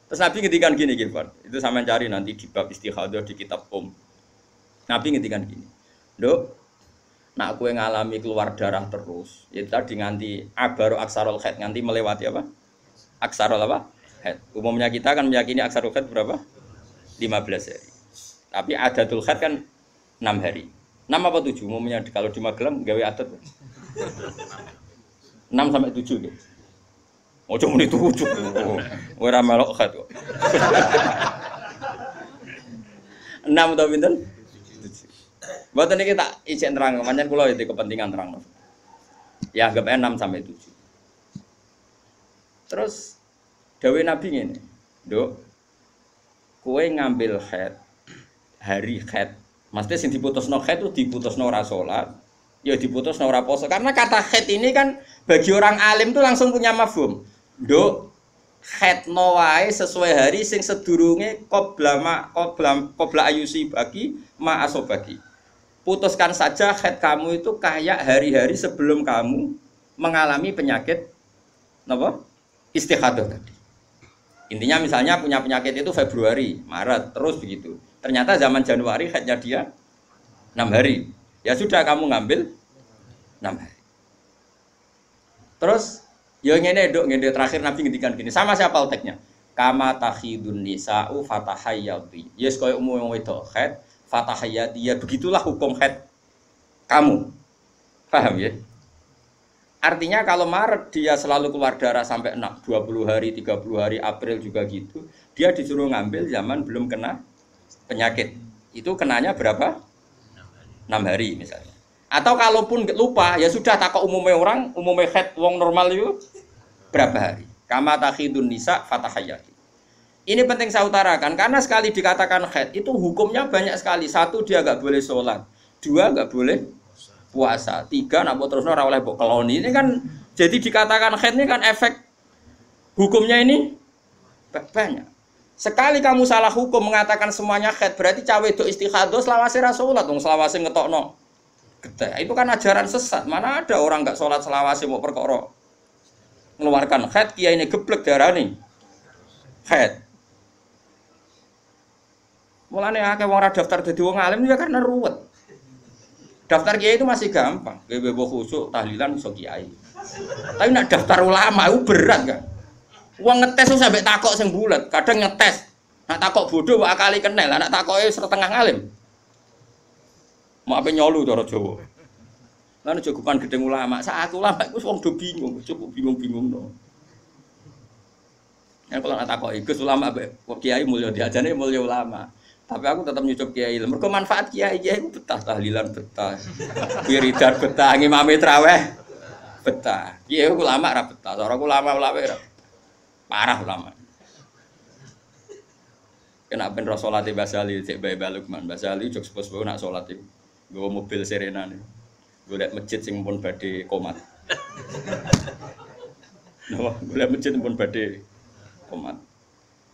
S1: Terus Nabi ngedikan gini Gifar, itu sama cari nanti di bab istihadah di kitab Om. Nabi ngedikan gini, dok, nak kue ngalami keluar darah terus, ya tadi nganti abaru aksarol head nganti melewati apa? Aksarol apa? Head. Umumnya kita kan meyakini aksarol head berapa? 15 hari. Tapi adatul head kan 6 hari. 6 apa 7? Umumnya kalau di Magelang gawe adat. 6 sampai 7 gitu. Oh, cuma itu ujuk. Ora melok khat kok. Enam atau pinten? Buat ini kita izin terang, macam pulau itu kepentingan terang. Ya, anggap enam sampai tujuh. Terus Dawe Nabi ini, dok, kue ngambil head hari head, maksudnya sing diputus no head itu diputus no rasolat, ya diputus no raposo. Karena kata head ini kan bagi orang alim tuh langsung punya mafhum. Dok, head wae sesuai hari sing sedurunge qobla ma qobla qobla ayusi bagi ma asobagi. Putuskan saja head kamu itu kayak hari-hari sebelum kamu mengalami penyakit apa? Istihadah tadi. Intinya misalnya punya penyakit itu Februari, Maret, terus begitu. Ternyata zaman Januari headnya dia 6 hari. Ya sudah kamu ngambil 6 hari. Terus Ya ngene dok ngene terakhir Nabi ngendikan gini, sama siapa teknya? Kama takhidun nisa'u fatahayyati. Yes koyo umum wedok head fatahayyati. Ya begitulah hukum head kamu. Paham ya? Artinya kalau Maret dia selalu keluar darah sampai 20 hari, 30 hari, April juga gitu. Dia disuruh ngambil zaman belum kena penyakit. Itu kenanya berapa? 6 hari misalnya. Atau kalaupun lupa, ya sudah takut umumnya orang, umumnya head wong normal itu berapa hari? Kama takhidun nisa fatahayati. Ini penting saya utarakan karena sekali dikatakan head itu hukumnya banyak sekali. Satu dia nggak boleh sholat, dua nggak boleh puasa, tiga nak terus nora oleh keloni. Ini kan jadi dikatakan head ini kan efek hukumnya ini banyak. Sekali kamu salah hukum mengatakan semuanya head berarti cawe itu istihadah selawase rasolat dong selawase ngetokno Gede. Itu kan ajaran sesat. Mana ada orang nggak sholat selawasi mau perkara mengeluarkan head kia ini geblek darah nih head. Mulanya akeh wong daftar jadi wong alim ya karena ruwet. Daftar kiai itu masih gampang. Bebo khusuk tahlilan iso kiai. Tapi nak daftar ulama itu berat kan. Uang ngetes tuh sampai takok sing bulat, kadang ngetes. Nak takok bodoh kali kenal, nak takoknya setengah alim. Mau apa nyolu cara Jawa. Lalu cukupan gedeng ulama, saat ulama itu wong do bingung, cukup bingung-bingung no. Ya kalau nak takok ikut ulama kiai mulia diajane mulia ulama. Tapi aku tetap nyucup kiai. Mergo manfaat kiai kiai itu betah tahlilan betah. Wiridan betah, ngimami traweh betah. Kiai ulama ra betah, cara ulama ulama ra. Parah ulama. Kena ben rasulati basali cek bae balukman. Basali jok sepos nak salat itu. Gue mobil Serena nih. Gue liat masjid sing pun badai komat. Nah, gue liat masjid pun badai komat.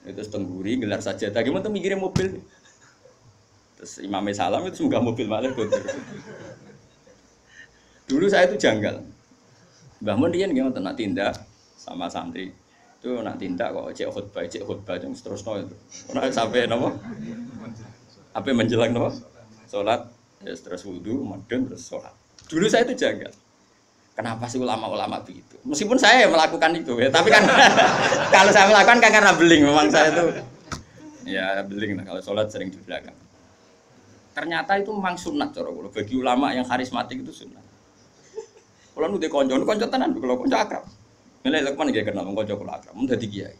S1: Itu tengguri gelar saja. Tadi mau mikirin mobil. Terus imamnya salam itu semoga mobil malah gue Dulu saya itu janggal. Mbah Mun dia nggak nak tindak sama santri itu nak tindak kok cek khutbah cek khutbah yang terus no itu. sampai nopo apa menjelang nopo sholat Ya terus wudhu, madun, terus sholat. Dulu saya itu jaga. Kenapa sih ulama-ulama begitu? Meskipun saya melakukan itu ya, tapi kan kalau saya melakukan kan karena beling memang saya itu ya beling lah kalau sholat sering di belakang. Ternyata itu memang sunat cara bagi ulama yang karismatik itu sunat. Kalau nu konco, nu konco tenan, kalau konco akrab. Nilai lekman gak kenal, konco kalau akrab, mau jadi kiai.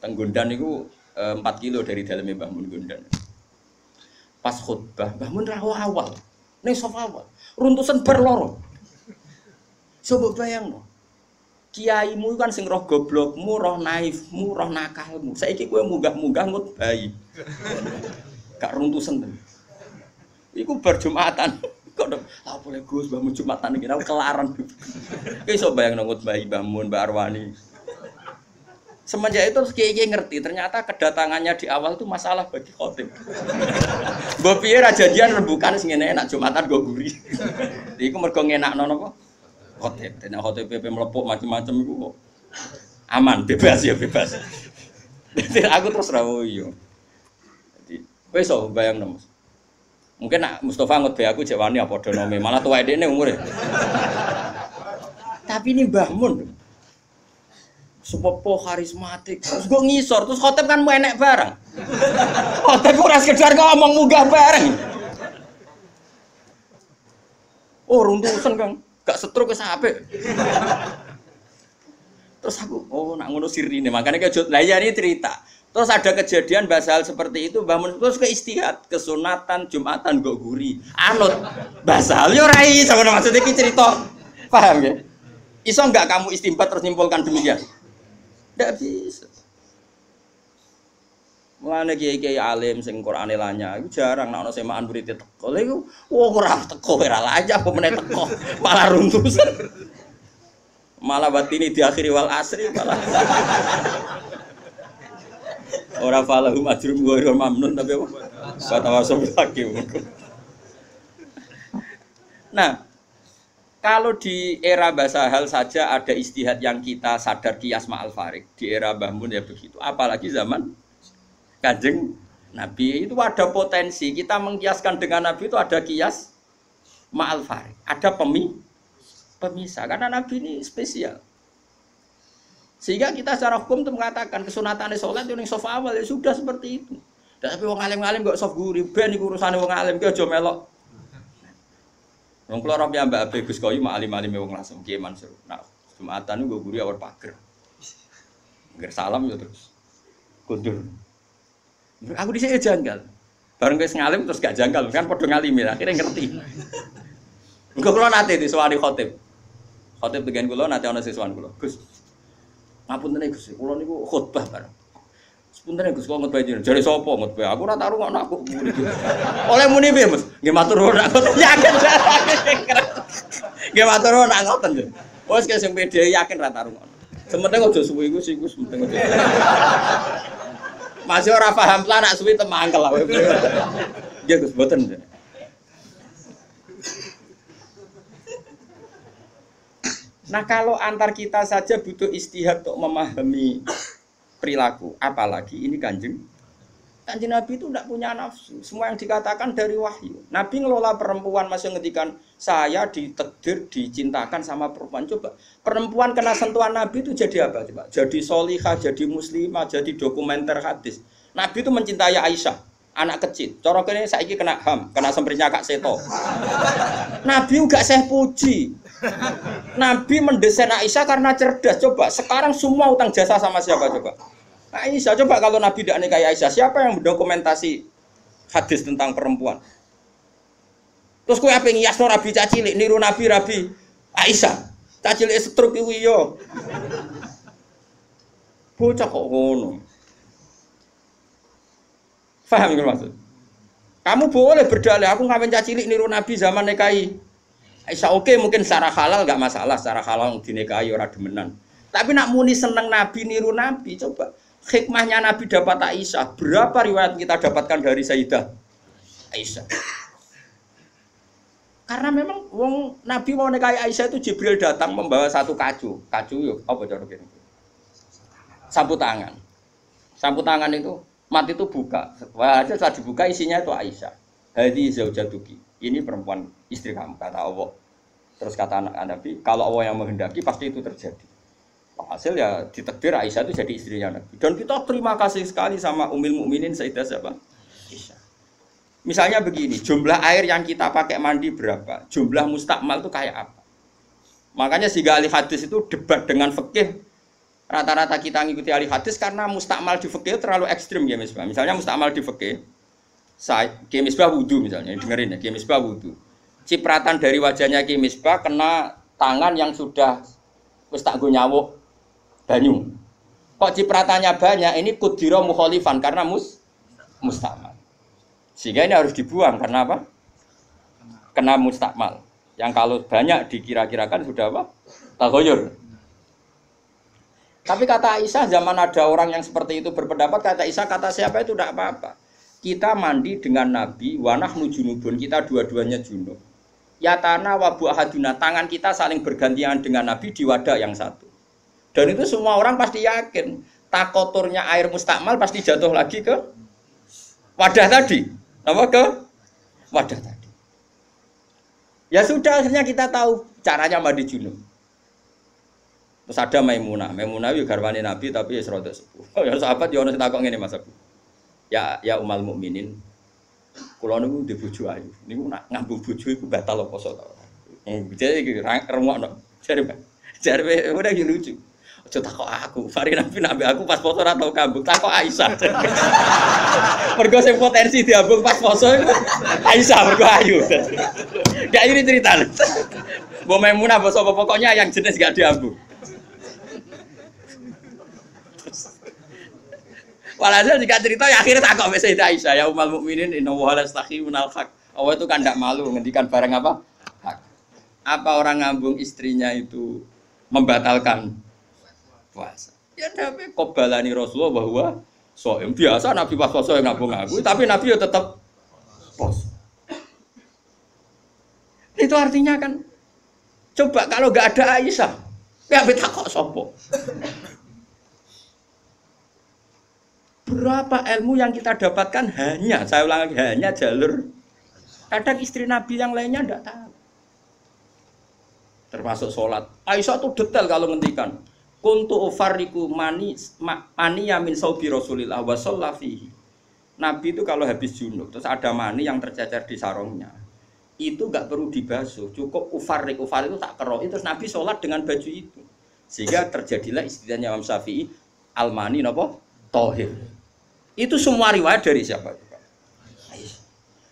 S1: Tenggundan itu eh, empat kilo dari dalamnya bangun Gundan pas khutbah bangun rawa awal nih sofa awal. Runtusan berloro coba bayang no kiaimu kan sing roh goblokmu roh naifmu roh nakalmu. Saya kue munggah munggah ngut bayi gak runtusan tuh Iku berjumatan kok ah boleh gus bangun jumatan ini aku kelaran kayak so bayang ngut bayi bangun mbak Arwani Semenjak itu kiai ngerti ternyata kedatangannya di awal itu masalah bagi khotib. Mbok piye ra janjian rembukan sing enak Jumatan go guri. Iku mergo ngenakno napa? Khotib. Nek khotib PP melepuk macam-macam iku kok aman, bebas ya bebas. Jadi aku terus rawo iyo. Jadi wes so bayang Mas. Mungkin nak Mustafa ngot aku cek wani apa donome, malah tua ini umurnya. Tapi ini Mbah Mun. Karismatik. Terus gue ngisor, terus khotib kan mau enek bareng. Khotib ora sekedar ngomong munggah bareng. Oh, runtusan Kang. Gak setruk ke sampe. Terus aku, oh nak ngono sirine, makanya kayak lah ya ini cerita. Terus ada kejadian basal seperti itu, bangun terus ke istihad, kesunatan, jumatan, gak guri, anut, basal yo rai, sama maksudnya ini cerita, paham ya? Iso nggak kamu istimbat terus nyimpulkan demikian? Tidak bisa. Mulane kiai-kiai alim sing Qur'ane lanya iku jarang nek ana semaan murid teko. Lha iku wong ora teko ora lanya apa meneh teko. Malah runtus. Malah batini diakhiri wal asri malah. Ora falahum ajrum ghairu mamnun tapi apa? Batawasul lagi. Nah, kalau di era bahasa hal saja ada istihad yang kita sadar kias ma'al farik. Di era Mbah Mun ya begitu. Apalagi zaman kanjeng Nabi itu ada potensi. Kita mengkiaskan dengan Nabi itu ada kias ma'al farik. Ada pemi, pemisah. Karena Nabi ini spesial. Sehingga kita secara hukum itu mengatakan kesunatan sholat itu sofa awal ya sudah seperti itu. Tapi wong alim-alim gak soft guri, ben iku urusane wong alim ki aja melok Wong kula ora mbak Abe Gus Koyu mak alim-alim wong langsung Kiai Mansur. Nah, Jumatan niku guru awal pager. Ngger salam ya terus. Kundur. Aku dhisik janggal. Bareng wis ngalim terus gak janggal kan padha ya akhirnya ngerti. Engko kula nate disuwani khotib. Khotib dengan kula nate ana siswan kula. Gus. Ngapunten Gus, kula niku khotbah bareng. Sepunten Gus kok ngutbah jenengan. Jare sapa ngutbah? Aku ora kok aku. Oleh muni piye, Mas? Nggih matur nuwun nak yakin. Nggih matur nuwun nak ngoten. Wes kaya sing pede yakin ra tahu ngono. Sementing aja suwi iku sing Gus penting aja. Masih ora paham lah nak suwi temangkel lah. Nggih Gus mboten. Nah kalau antar kita saja butuh istihad untuk memahami perilaku. Apalagi ini kanjeng. Kanjeng Nabi itu tidak punya nafsu. Semua yang dikatakan dari wahyu. Nabi ngelola perempuan masih ngedikan saya ditekdir, dicintakan sama perempuan. Coba perempuan kena sentuhan Nabi itu jadi apa? Coba jadi solihah, jadi muslimah, jadi dokumenter hadis. Nabi itu mencintai Aisyah anak kecil. Corok ini saya kena ham, kena semprinya kak Seto. Nabi enggak saya puji. Nabi mendesain Aisyah karena cerdas. Coba sekarang semua utang jasa sama siapa coba? Aisyah. Coba kalau Nabi tidak nikahi Aisyah, siapa yang mendokumentasi hadis tentang perempuan? Terus kue apa yang yasno Rabi cacilik niru Nabi Rabi Aisyah. Cacilik setruk iku yo. Bocah kok ngono. Faham gitu maksud? Kamu boleh berdalih, aku ngapain cacilik niru Nabi zaman nikahi Aisyah oke okay, mungkin secara halal nggak masalah, secara halal dinikahi orang demenan. Tapi nak muni seneng Nabi niru Nabi, coba hikmahnya Nabi dapat Aisyah. Berapa riwayat kita dapatkan dari Sayyidah Aisyah? Karena memang wong Nabi mau nikahi Aisyah itu Jibril datang membawa satu kacu. Kacu yuk, apa cara gini? Sapu tangan. Sapu tangan itu mati itu buka. Wah, setelah dibuka isinya itu Aisyah. Hadi zaujatuki. Ini perempuan istri kamu kata Allah. Terus kata anak Nabi, kalau Allah yang menghendaki pasti itu terjadi. Hasil ya ditakdir Aisyah itu jadi istrinya Nabi. Dan kita terima kasih sekali sama Umil Mukminin Sayyidah siapa? Aisyah. Misalnya begini, jumlah air yang kita pakai mandi berapa? Jumlah mustakmal itu kayak apa? Makanya si ahli hadis itu debat dengan fikih rata-rata kita ngikuti ahli hadis karena mustakmal di fikih terlalu ekstrim ya misalnya. Misalnya mustakmal di fikih, saya wudhu misalnya, dengerin ya, kemisbah wudhu cipratan dari wajahnya Ki Misbah kena tangan yang sudah wis tak nyawuk banyu. Kok cipratannya banyak? Ini kudiro mukholifan karena mus mustakmal. Sehingga ini harus dibuang karena apa? Kena mustakmal. Yang kalau banyak dikira-kirakan sudah apa? Tagoyur. Tapi kata Aisyah zaman ada orang yang seperti itu berpendapat kata Aisyah kata siapa itu tidak apa-apa. Kita mandi dengan Nabi, wanah nujunubun, kita dua-duanya junub ya tanah wabu ahaduna tangan kita saling bergantian dengan Nabi di wadah yang satu dan itu semua orang pasti yakin takoturnya air mustakmal pasti jatuh lagi ke wadah tadi. Apa ke wadah tadi. Ya sudah akhirnya kita tahu caranya mandi junub. Terus ada Maimunah. Maimunah itu garwani Nabi tapi ya serodok sepuh. Oh, ya sahabat ya ono takok ngene Mas Abu. Ya ya umal mukminin. Kula niku ndek bojo ayu. Niku nak ngambung bojo iku batal apa poso ta. Eh, jadi iki rengokno. Jare jare udah lucu. Aja takok aku, Fari Nabi nabi aku pas foto ora tau kambung, takok Aisyah. mergo sing potensi diambung pas itu Aisyah mergo ayu. Gak ini cerita. Mbok Maimunah apa sapa pokoknya yang jenis gak diambung. Walhasil jika cerita ya akhirnya takok mbek Sayyidah Aisyah ya umal mukminin inna wa la minal haq. Allah itu kan tidak malu ngendikan barang apa? Hak. Apa orang ngambung istrinya itu membatalkan puasa. Ya Nabi kobalani Rasulullah bahwa soem biasa Nabi pas puasa yang ngabung aku, tapi Nabi ya tetap puasa. Itu artinya kan coba kalau nggak ada Aisyah, ya beta kok sopo. Berapa ilmu yang kita dapatkan hanya, saya ulang lagi, hanya jalur. Kadang istri Nabi yang lainnya tidak tahu. Termasuk sholat. Aisyah tuh detail kalau ngendikan kuntu ufariku mani mani yamin saubi Rasulillah wa. Nabi itu kalau habis junub terus ada mani yang tercecer di sarungnya itu nggak perlu dibasuh cukup ufarik ufar itu tak keroh terus Nabi sholat dengan baju itu sehingga terjadilah istilahnya Imam Syafi'i almani nopo tohir itu semua riwayat dari siapa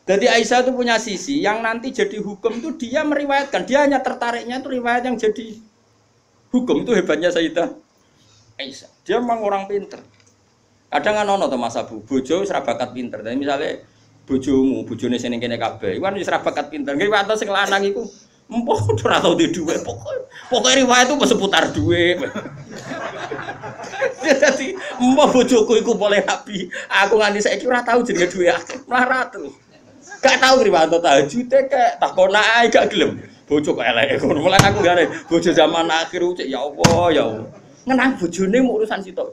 S1: jadi Aisyah itu punya sisi yang nanti jadi hukum itu dia meriwayatkan dia hanya tertariknya itu riwayat yang jadi Hukum itu hebatnya Sayyidah Aisyah. Dia memang orang pinter. Kadang kan ono to Mas Abu, bojo wis pinter. Tapi misalnya bojomu, bojone sing kene kabeh, iku kan wis pinter. Nggih wae sing lanang iku Empok ora tau duwe pokok. Pokoke riwayat itu seputar duwe. Jadi empok bojoku iku boleh nabi. Aku nganti saiki ora tau jenenge duwe akeh. Melarat terus. Gak tau riwayat tahajud kek takon ae gak gelem bojo kok elek ngono. Mulane aku gare bojo zaman akhir cek ya Allah ya Allah. Ngenang bojone mau urusan sitok.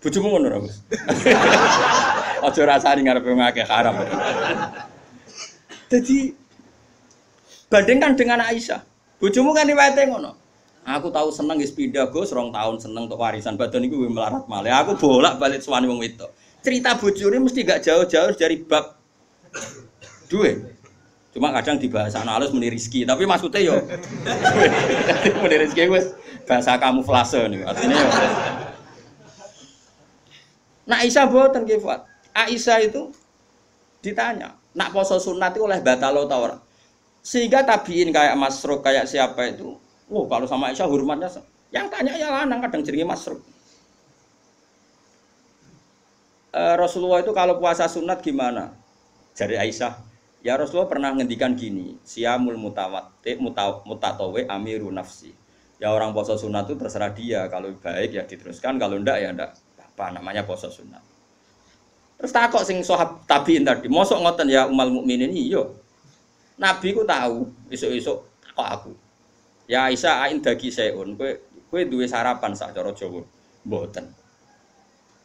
S1: Bojomu ngono ora, Gus? Aja rasani ngarepe wong akeh haram. Jadi bandingkan dengan Aisyah. Bojomu kan riwayate ngono. Aku tahu seneng wis pindah Gus, rong tahun seneng untuk warisan badan iku melarat malih. Aku bolak-balik suwani wong wedok. Cerita bojone mesti gak jauh-jauh dari bab duit. Cuma kadang di bahasa muni rizki, tapi maksudnya yo muni rizki wes bahasa kamuflase nih artinya yo. Nah Aisyah boten kifat. Aisyah itu ditanya, nak poso sunat itu oleh batalo tau Sehingga tabiin kayak Masruk kayak siapa itu, wah kalau sama Aisyah hormatnya yang tanya ya lanang kadang jenenge Masruk. Uh, Rasulullah itu kalau puasa sunat gimana? Jadi Aisyah, Ya Rasulullah pernah ngendikan gini, siamul mutawate mutatawe amiru nafsi. Ya orang puasa sunat itu terserah dia, kalau baik ya diteruskan, kalau ndak ya ndak apa namanya puasa sunat. Terus takok sing sohab tabiin tadi, mosok ngoten ya umal mukminin iyo. Nabi ku tahu, isuk-isuk takok aku. Ya Aisyah ain dagi seun, kue kue duwe sarapan sak cara Jawa. Mboten.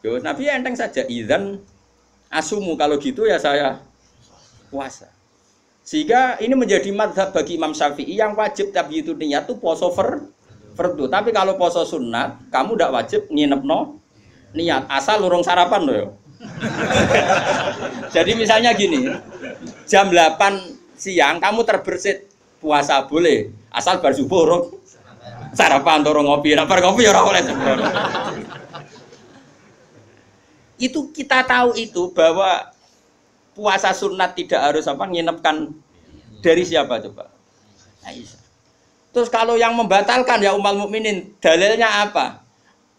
S1: Yo Nabi enteng saja idzan asumu kalau gitu ya saya puasa. Sehingga ini menjadi madhab bagi Imam Syafi'i yang wajib tapi itu niat itu poso fer, fardu. Tapi kalau poso sunat, kamu tidak wajib nginep no niat. Asal lurung sarapan loh. Jadi misalnya gini, jam 8 siang kamu terbersit puasa boleh, asal bar subuh sarapan turun ngopi, bar ngopi ya oleh Itu kita tahu itu bahwa puasa sunat tidak harus apa nginepkan dari siapa coba? Aisyah. Terus kalau yang membatalkan ya umal mukminin dalilnya apa?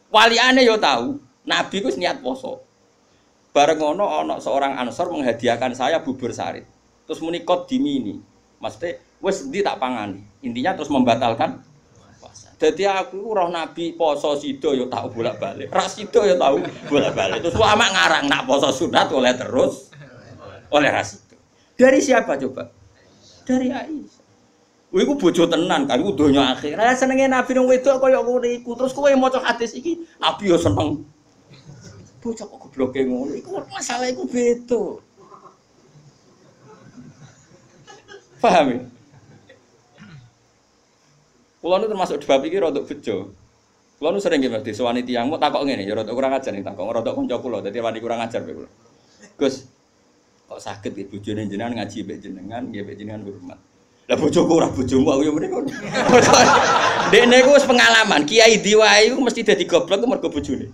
S1: Wali aneh yo tahu, Nabi ku niat poso. Bareng ono ono seorang ansor menghadiahkan saya bubur sari. Terus menikot di mini. Maksudnya wes di tak pangan. Intinya terus membatalkan jadi aku roh Nabi poso sido yo tahu bolak balik, ras sido yo tahu bolak balik. Terus lama ngarang nak poso sunat oleh terus oleh ras itu. Dari siapa coba? Dari Aisyah. Kowe iku bojo tenan, kan iku donya akhir. Lah senenge Nabi nang wedok kaya ngono iku. Terus kowe maca hadis iki, Nabi yo seneng. Bocah kok gobloke ngono. Iku masalah iku beda. Paham ya? Kulo nu termasuk di bab iki rodok bejo. Kulo nu sering Mas disewani tiyang mau takok ngene ya rodok kurang ajar nih takok rodok kanca kula dadi wani kurang ajar kowe kula. Gus, kok sakit ya bojone jenengan ngaji mbek jenengan nggih mbek jenengan hormat. Lah bojoku ora bojomu aku ya mrene ngono. Dekne pengalaman, kiai diwae iku mesti dadi goblok ku mergo bojone.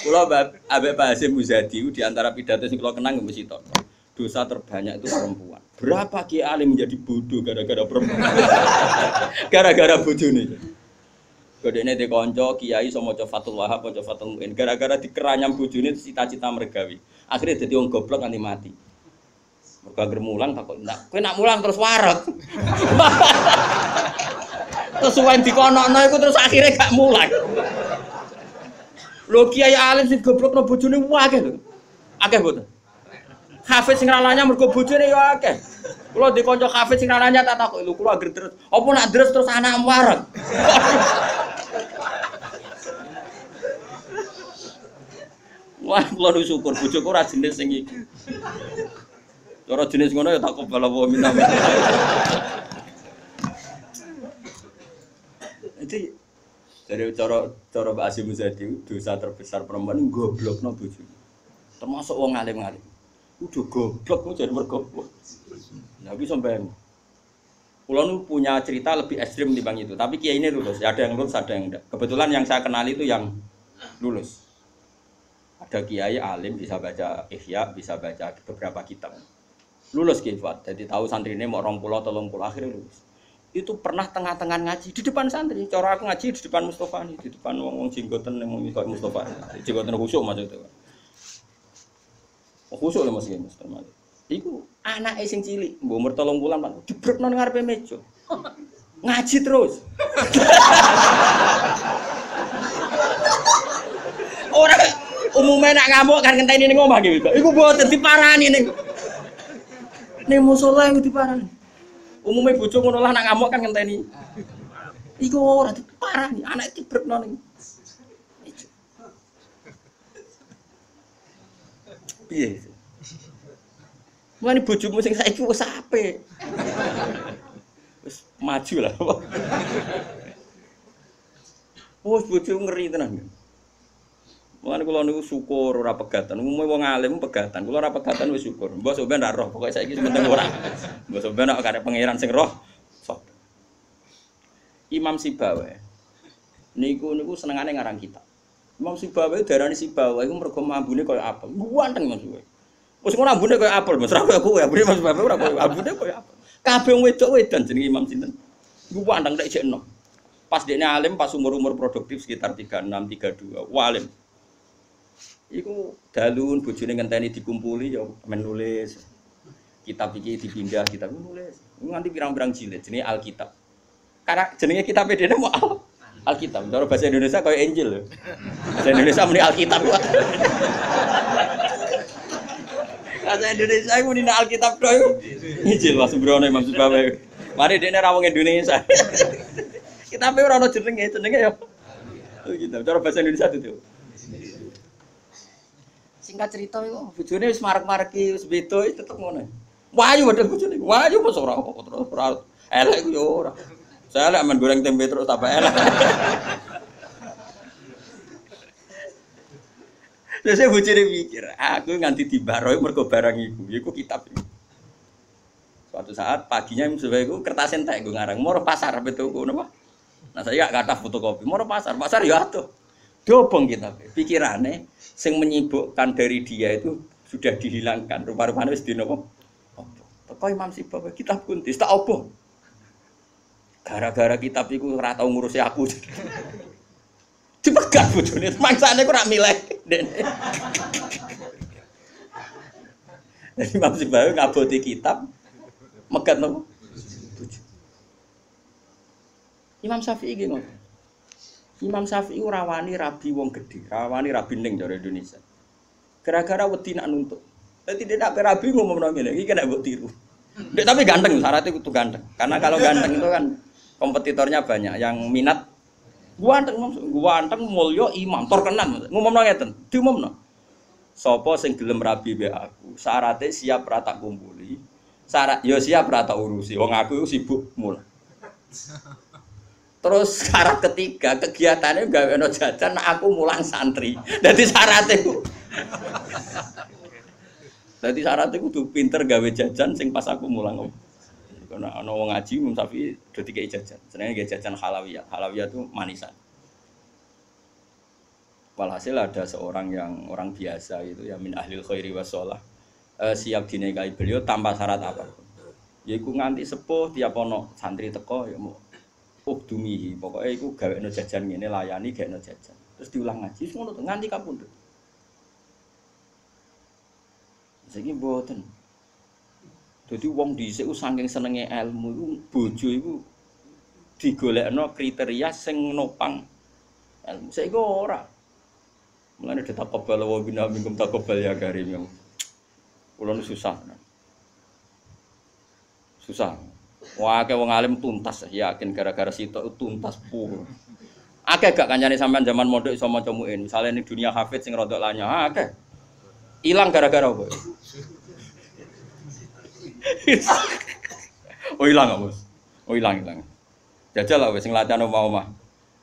S1: Kula ambek Pak Hasim Muzadi di antara pidato sing kula kenang mesti to. Dosa terbanyak itu perempuan. Berapa kiai alim menjadi bodoh gara-gara perempuan? gara-gara bojone. Kodene di konco kiai sama maca Fatul Wahab, maca Fatul Muin. Gara-gara dikeranyam bojone cita-cita mergawi. Akhirnya jadi wong goblok nanti mati. Anggere mulang takut. Kowe nak mulang terus waret. terus suwen dikonokno iku terus akhirnya gak mulang. Lho kiai alim sing goblokno bojone akeh lho. Akeh boten. Hafiz sing ralanya mergo bojone ya akeh. Kula di kanca hafiz sing ralanya tak takok lho kula agar terus. Apa nak terus terus anak wareg. Wah, kula nu syukur bojoku ora jenis sing iki. Cara jenis ngono ya tak kobal apa minam. Jadi dari cara cara Mbak Asim Muzadi dosa terbesar perempuan ini goblok no bojo. Termasuk wong alim-alim. Udah goblok mau jadi mergoblok. Nah, sampai Pulau nu punya cerita lebih ekstrim dibanding itu, tapi kiai ini lulus. Ada yang lulus, ada yang enggak. Kebetulan yang saya kenal itu yang lulus. Ada kiai alim bisa baca ihya bisa baca beberapa kitab. Lulus kifat jadi tahu santri ini mau orang pulau tolong pulau akhirnya lulus. Itu pernah tengah-tengah ngaji di depan santri. Cara aku ngaji di depan Mustafa nih di depan wong wong jenggoten yang mau Mustafa. Jenggoten khusyuk macam itu khusyuk ya mas Gini Mustafa Iku anak sing cilik, mbok umur bulan pan, jebrek nang ngarepe. Ngaji terus. Orang umumnya nak ngamuk kan ngenteni ning omah gitu. Iku mboten diparani ning ning musala iku diparani. Umumnya bojo ngono lah nak ngamuk kan ngenteni. Iku ora diparani, anak dibrekno ning. Piye? Mulane bojomu sing saiki wis apik. Wis maju lah. Wes bojo ngeri tenan. Mulane kula niku syukur ora pegatan. Umume wong alim pegatan. Kula ora pegatan wis syukur. Mbok sampean ra roh, pokoke saiki penting ora. Mbok sampean nek karep pangeran sing roh. Sok. Imam Sibawa. Niku niku senengane ngarang kitab. Imam Sibawa darani Sibawa iku mergo ambune koyo apel. Ganteng Mas kowe. Wis ngono ambune koyo apel, Mas. Ora koyo kowe, ambune Mas Sibawa ora koyo ambune apel. Kabeh wedok wedan jenenge Imam sinten. Iku ganteng tek jek. Pas dekne alim pas umur-umur produktif sekitar 36 32. Walim. Iku dalun bojone ngenteni dikumpuli ya menulis. Kitab iki dipindah, kitab nulis. Nganti pirang-pirang jilid jenenge Alkitab. Karena jenenge kitab dene mau Alkitab. Cara bahasa Indonesia kayak Injil lho. Bahasa Indonesia muni Alkitab. Bahasa Indonesia iku muni Alkitab tok iku. Injil Mas Brono Imam Subawe. Mari dene ra wong Indonesia. Kitabe ora ono jenenge, jenenge ya. Kitab. Cara bahasa Indonesia itu singkat cerita itu bojone wis marek-mareki wis beda tetep ngono. Wayu padahal bojone. Wayu pas ora ora elek ku yo ora. Saya elek men goreng tempe terus tambah elek. Terus saya bojone mikir, aku nganti dibaroi mergo barang iku, iku kitab iku. Suatu saat paginya sebagai itu kertas entek gue ngarang, mau pasar betul gue napa? Nah saya gak kata fotokopi, mau pasar, pasar ya tuh. Dobong kita, pikirannya sing menyibukkan dari dia itu sudah dihilangkan. Rupa-rupanya wis dinopo. Teko Imam Sibawa kitab kuntis tak opo. Gara-gara kitab iku ora tau ngurusi aku. Dipegat bojone, mangsane ku ora milih. Jadi Imam Sibawa ngaboti kitab megat nopo? Imam Syafi'i gini Imam Syafi'i rawani rabi wong gede, rawani rabi ning dari Indonesia. Gara-gara wedi nak nuntut. Jadi dia nak rabi ngomong ngomong ini, ini kena buat tiru. Tapi ganteng, syaratnya itu ganteng. Karena kalau ganteng itu kan kompetitornya banyak, yang minat. Gua anteng gua anteng mulya imam terkenal. Ngomong ngeten diumumno. Sapa sing gelem rabi be aku? Syaratnya siap rata kumpuli. Syarat yo ya siap rata urusi. Wong aku sibuk mul terus syarat ketiga kegiatannya gawe no jajan aku mulang santri. Jadi syaratnya jadi syaratnya kudu pinter gawe jajan sing pas aku mulang karena ana wong ngaji Imam Syafi'i do dikei jajan. Senenge nggih jajan halawiyah. Halawiyah itu manisan. Walhasil ada seorang yang orang biasa itu ya min ahlil khairi wasolah eh, siap dinikahi beliau tanpa syarat apa. Yaiku nganti sepuh tiap ono santri teko ya mau ukdumihi pokoknya iku gawe no jajan ini layani gawe no jajan terus diulang ngaji semua nganti kapun tuh. Saiki mboten jadi wong dhisik saking senenge ilmu iku bojo iku digolekno kriteria sing nopang ilmu. Saiki ora. Mulane ditakobal wa bina minkum takobal ya karim. Kulo susah. Susah. Wah, ke wong alim tuntas yakin gara-gara sitok tuntas pur. Akeh gak kancane sampean zaman mondok iso maca muin. Misale ning dunia hafid sing rodok lanya, akeh. Hilang gara-gara apa? oh hilang nggak bos? Oh hilang hilang. Jajal lah wes ngelatih omah omah.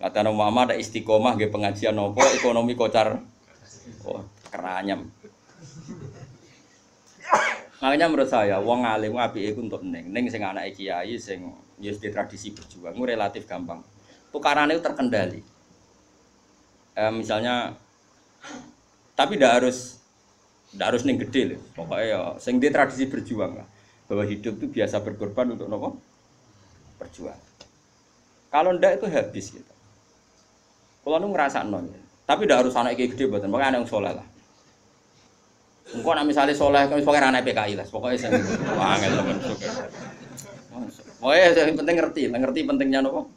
S1: Latihan omah omah ada istiqomah gak pengajian nopo ekonomi kocar. Oh keranyam. Makanya menurut saya, wong alim api itu untuk neng, neng sing anak kiai, sing yes di tradisi berjuang, relatif gampang. Tukaran itu terkendali. Eh, misalnya, tapi tidak harus, tidak harus neng gede loh. Pokoknya ya, sing di tradisi berjuang lah bahwa hidup itu biasa berkorban untuk nopo berjuang. Kalau ndak itu habis gitu. Kalau nu ngerasa non, tapi tidak harus anak gede buatan, anak yang soleh lah. Engkau nak misalnya soleh, kami pokoknya anak PKI lah, pokoknya saya angel teman suka. Pokoknya yang penting ngerti, ngerti pentingnya nopo.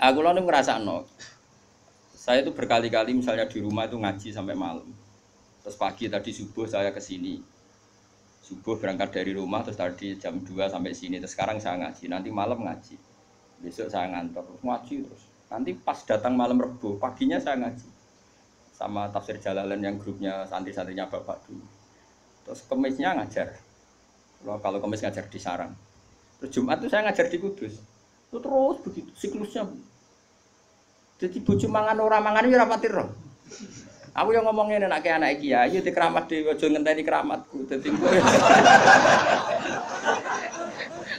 S1: Aku lalu ngerasa non, saya itu berkali-kali misalnya di rumah itu ngaji sampai malam. Terus pagi tadi subuh saya ke sini, subuh berangkat dari rumah terus tadi jam 2 sampai sini. Terus sekarang saya ngaji nanti malam ngaji. Besok saya ngantor ngaji terus. Nanti pas datang malam rebu paginya saya ngaji. Sama tafsir jalalan yang grupnya santri-santrinya bapak dulu. Terus kemisnya ngajar. Kalau kemis ngajar di sarang. Terus jumat tuh saya ngajar di kudus. Itu terus begitu siklusnya. Jadi bujuk mangan orang mangan ini rapatir roh Aku yang ngomongin anak kayak anak kiai, di keramat di ojo ngenteni keramatku. Jadi gue,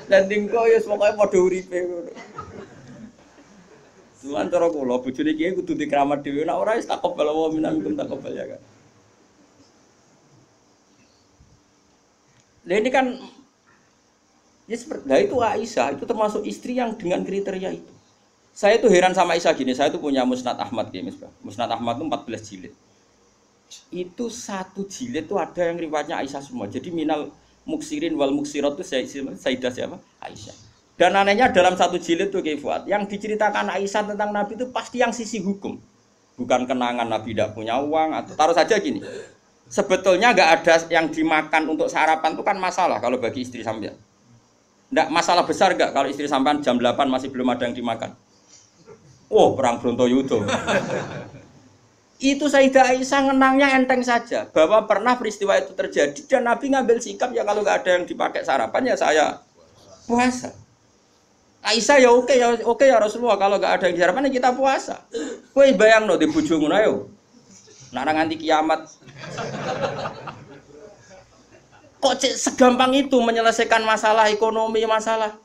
S1: dan tingko ya semuanya pada uripe. Tuhan cara kula bojone kiai kudu di keramat dhewe nek ora wis takobal wa minankum takobal ya kan. Nah ini kan ya seperti nah itu Aisyah itu termasuk istri yang dengan kriteria itu. Saya tuh heran sama Aisyah gini, saya tuh punya Musnad Ahmad ya, Musnad Ahmad itu 14 jilid itu satu jilid itu ada yang riwayatnya Aisyah semua. Jadi minal muksirin wal muksirat itu Sayyidah siapa? Aisyah. Dan anehnya dalam satu jilid itu Fuad, yang diceritakan Aisyah tentang Nabi itu pasti yang sisi hukum. Bukan kenangan Nabi tidak punya uang atau taruh saja gini. Sebetulnya nggak ada yang dimakan untuk sarapan itu kan masalah kalau bagi istri sampean. Enggak masalah besar nggak kalau istri sampean jam 8 masih belum ada yang dimakan. Oh, perang Brontoyudo itu Sayyidah Aisyah ngenangnya enteng saja bahwa pernah peristiwa itu terjadi dan Nabi ngambil sikap ya kalau nggak ada yang dipakai sarapan ya saya puasa. Aisyah ya oke ya oke ya Rasulullah kalau nggak ada yang sarapan ya kita puasa. Kue bayang no di bujung ayo. Narang anti kiamat. Kok segampang itu menyelesaikan masalah ekonomi masalah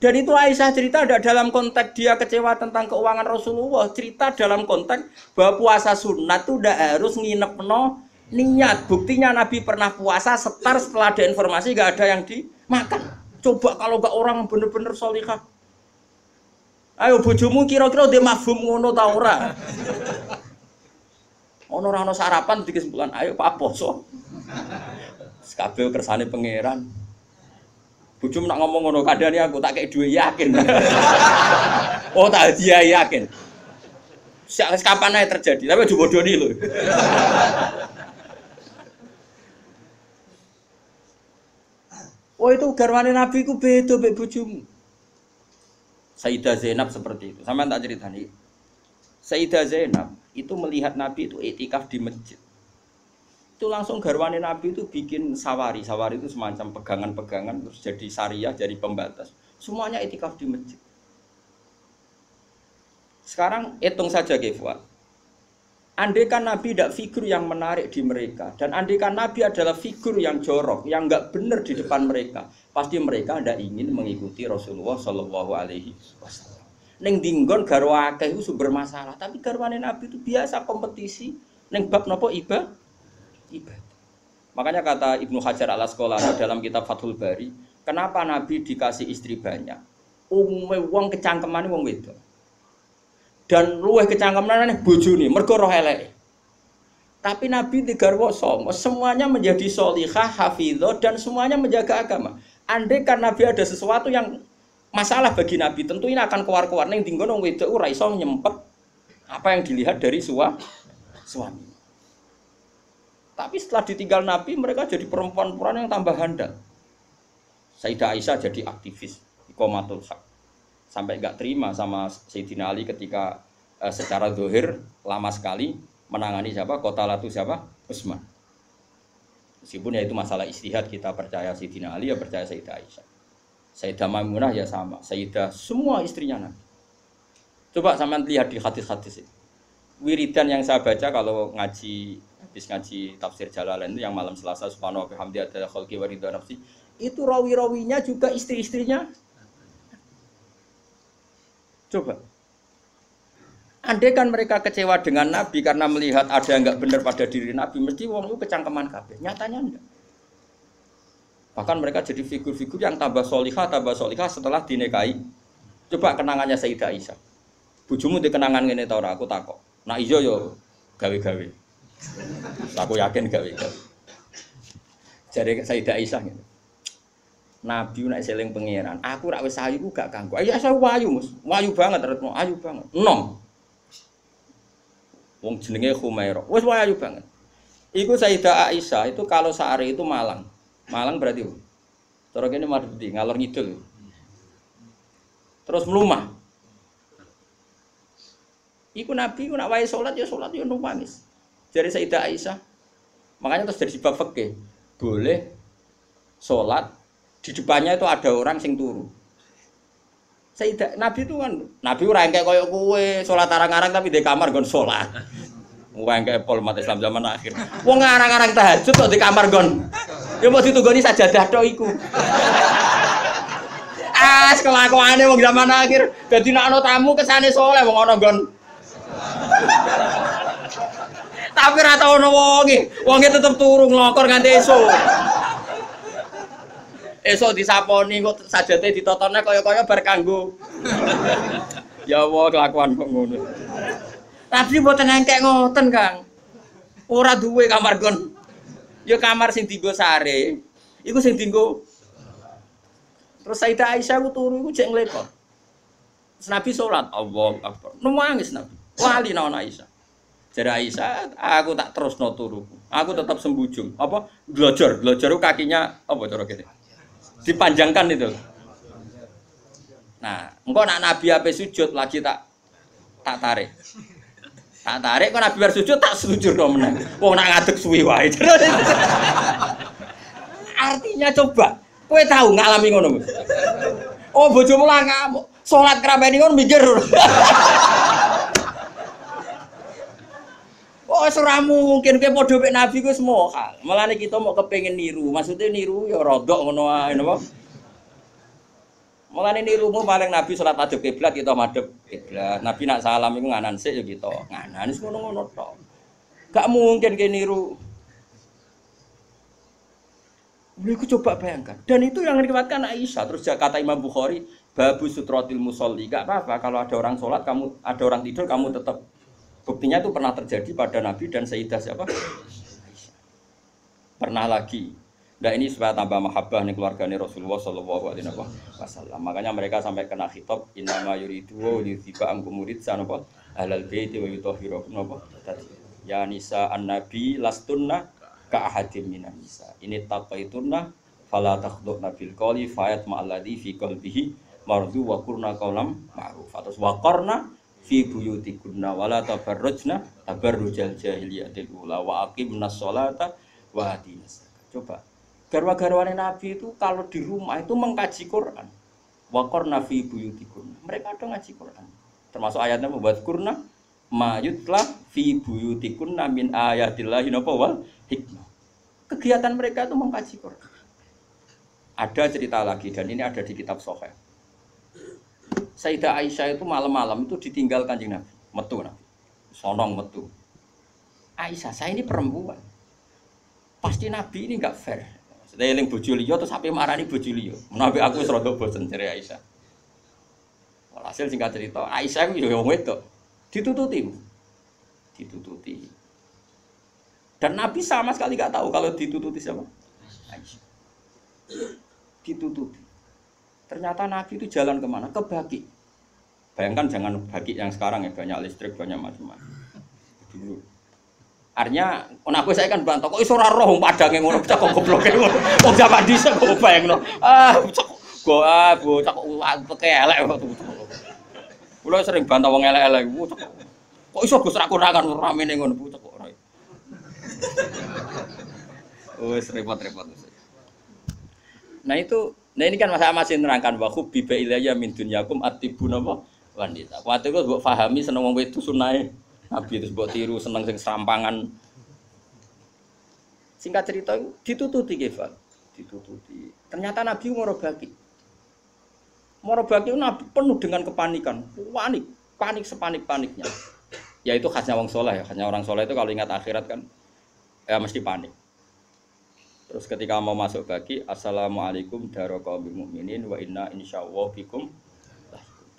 S1: dan itu Aisyah cerita ada dalam konteks dia kecewa tentang keuangan Rasulullah. Cerita dalam konteks bahwa puasa sunat itu udah harus nginep no niat. Buktinya Nabi pernah puasa setar setelah ada informasi gak ada yang dimakan. Coba kalau gak orang bener-bener solihah. Ayo bojomu kira-kira dia mafhum ngono ta ora? Ono ora ono sarapan di kesimpulan, ayo Pak Poso. Kabeh kersane pangeran. Bujum nak ngomong ngono kadane aku tak kayak duwe yakin. oh tak dia yakin. Siapa kapan aja terjadi, tapi aja bodoni lho. oh itu garwane Nabi ku beda mbek bojomu. Sayyidah Zainab seperti itu. Sama tak ceritani. Sayyidah Zainab itu melihat Nabi itu itikaf di masjid. Itu langsung garwane Nabi itu bikin sawari. Sawari itu semacam pegangan-pegangan terus jadi syariah, jadi pembatas. Semuanya etikaf di masjid. Sekarang hitung saja Kefuat. Andai kan Nabi tidak figur yang menarik di mereka dan andai kan Nabi adalah figur yang jorok, yang nggak benar di depan mereka, pasti mereka tidak ingin mengikuti Rasulullah Shallallahu Alaihi Wasallam. Neng dinggon garwa itu sumber masalah, tapi garwane Nabi itu biasa kompetisi. Neng bab nopo iba, iba. Makanya kata Ibnu Hajar al Asqalani dalam kitab Fathul Bari, kenapa Nabi dikasih istri banyak? Umumnya uang kecangkeman uang itu dan luweh kecangkeman nih mergo roh elek. Tapi Nabi di garwa songo, semuanya menjadi solihah, hafidho, dan semuanya menjaga agama. Andai kan Nabi ada sesuatu yang masalah bagi Nabi, tentu ini akan keluar-keluar. Neng tinggal nong wedok ora iso nyempet apa yang dilihat dari sua, suami. Tapi setelah ditinggal Nabi, mereka jadi perempuan-perempuan yang tambah handal. Sayyidah Aisyah jadi aktivis, ikomatul hak sampai nggak terima sama Sayyidina Ali ketika uh, secara dohir lama sekali menangani siapa? Kota latu siapa? Utsman meskipun ya itu masalah istihad kita percaya Sayyidina Ali ya percaya Sayyidah Aisyah. Sayyidah Maimunah ya sama. Sayyidah semua istrinya Nabi. Coba sama lihat di hadis-hadis itu wiridan yang saya baca kalau ngaji habis ngaji tafsir Jalalain itu yang malam Selasa subhanahu wa bihamdi ada khalqi wa nafsi itu rawi-rawinya juga istri-istrinya Coba. Andai kan mereka kecewa dengan Nabi karena melihat ada yang nggak benar pada diri Nabi, mesti wong itu kecangkeman kabeh. Nyatanya enggak. Bahkan mereka jadi figur-figur yang tambah solihah, tambah solihah setelah dinekai. Coba kenangannya Sayyidah Aisyah. Bujumu di kenangan ini tau aku takok. Nah iyo yo gawe-gawe. Aku yakin gawe-gawe. Jadi Sayyidah Aisyah gitu. Nabi nak seling pangeran. Aku rak wis ayu gak kanggo. Ayo saya wayu, Mus. Wayu banget retno, ayu banget. Nom. Wong jenenge Khumairah. Wis wayu banget. Iku Sayyidah Aisyah itu kalau sehari itu Malang. Malang berarti Cara kene di ngalor ngidul. Terus melumah. Iku Nabi ku nak wae salat ya salat ya. Jadi Sayyidah Aisyah. Makanya terus dari bab fikih boleh sholat di depannya itu ada orang sing turu. Sayyidah Nabi itu kan Nabi ora engke koyo kowe salat arang-arang tapi di kamar gon salat. Wong engke pol umat Islam zaman akhir. Wong arang-arang tahajud kok di kamar gon. Ya mau ditunggoni sajadah tok iku. As kelakuane wong zaman akhir. Dadi nek ana tamu kesane soleh wong ana gon. Tapi ora tau ono wonge. Wonge tetep turu nglokor nganti esuk esok disaponi kok sajate ditotone kaya-kaya bar kanggo. ya Allah kelakuan kok ngono. Tapi mboten engkek ngoten, Kang. Ora duwe kamar gon. Ya kamar sing dienggo sare. Iku sing dienggo Terus Sayyidah Aisyah ku turu iku jek nglekor. Nabi sholat, Allah Akbar. Nangis Nabi. Wali naon Aisyah. Jadi Aisyah, aku tak terus no turu. Aku tetap sembujung. Apa? Glojor. Glojor kakinya apa cara gini? dipanjangkan itu. Nah, engkau nak Nabi apa sujud lagi tak tak tarik. Tak tarik kok Nabi bar sujud tak sujud dong menang. Wong nak ngadeg suwi wae. Artinya coba, kowe tahu ngalami ngono. Oh bojomu lah ngamuk. Salat kerabeni ngono mikir. Oh, ora mungkin kowe padha mek Nabi ku semua. Mulane kita mau kepengen niru. Maksudnya niru ya rodok ngono ae napa? Mulane nirumu paling Nabi salat madhep kiblat kita madhep kiblat. Nabi nak salam iku nganan sik ya kita. Nganan wis ngono-ngono. Gak mungkin ke niru. Iku coba bayangkan. Dan itu yang diriwayatkan Aisyah. Terus kata Imam Bukhari, babu sutrotil musolli. Gak apa-apa kalau ada orang sholat, kamu ada orang tidur, kamu tetap Buktinya itu pernah terjadi pada Nabi dan Sayyidah siapa? Pernah lagi. Nah ini supaya tambah mahabbah nih keluarganya Rasulullah Shallallahu Alaihi Wasallam. Makanya mereka sampai kena khitab inama yuridu wa yuthiba amkum murid sanapa ahlal baiti wa yutahhirukum napa Ya nisa an nabi lastunna ka ahadim minan nisa. Ini taqaitunna fala takhdhna bil qawli fayat ma'alladhi fi qalbihi mardu wa qurna qawlam ma'ruf terus wa qarna fi buyutikunna wala tabarrujna tabarrujal jahiliyatil ula wa aqimnas sholata wa atinas coba garwa-garwane nabi itu kalau di rumah itu mengkaji Quran. Wa qarna fi buyutikunna. Mereka ada ngaji Quran. Termasuk ayatnya membuat kurna mayutlah fi buyutikunna min ayatillahi napa wal hikmah. Kegiatan mereka itu mengkaji Quran. Ada cerita lagi dan ini ada di kitab Soheh. Sayyidah Aisyah itu malam-malam itu ditinggal kanjeng Nabi, metu Nabi, sonong metu. Aisyah, saya ini perempuan, pasti Nabi ini nggak fair. Saya eling bojo liya terus sampai marani bojo liya. Menawi aku wis rada bosen jere Aisyah. Walhasil singkat cerita, Aisyah itu yo wedok. Ditututi. Ditututi. Dan Nabi sama sekali nggak tahu kalau ditututi siapa? Aisyah ditutupi. Ternyata Nabi itu jalan ke mana? Ke bagi. Bayangkan jangan bagi yang sekarang ya banyak listrik banyak macam-macam. Dulu. Artinya, aku saya kan bantah, kok iso ora roh padang yang ngono, kok goblok ngono. Wong zaman dhisik kok bayangno. Ah, cok go ah, bocah kok elek kok. Kulo sering bantah wong elek-elek, kok iso Gus ra kurangan ramene ngono, bocah kok ora. Wes repot-repot. Nah itu, nah ini kan masa masih nerangkan bahwa biba ilayya min dunyakum atibu napa wanita. Waktu itu buat fahami seneng wong itu sunai Nabi itu buat tiru seneng sing serampangan. Singkat cerita itu ditututi Kefal, ditututi. Ternyata Nabi bagi. Morobaki itu Nabi penuh dengan kepanikan, panik, panik sepanik paniknya. Ya itu khasnya orang soleh ya, khasnya orang soleh itu kalau ingat akhirat kan ya mesti panik. Terus ketika mau masuk bagi Assalamualaikum daraqaumil mukminin wa inna insyaallah bikum.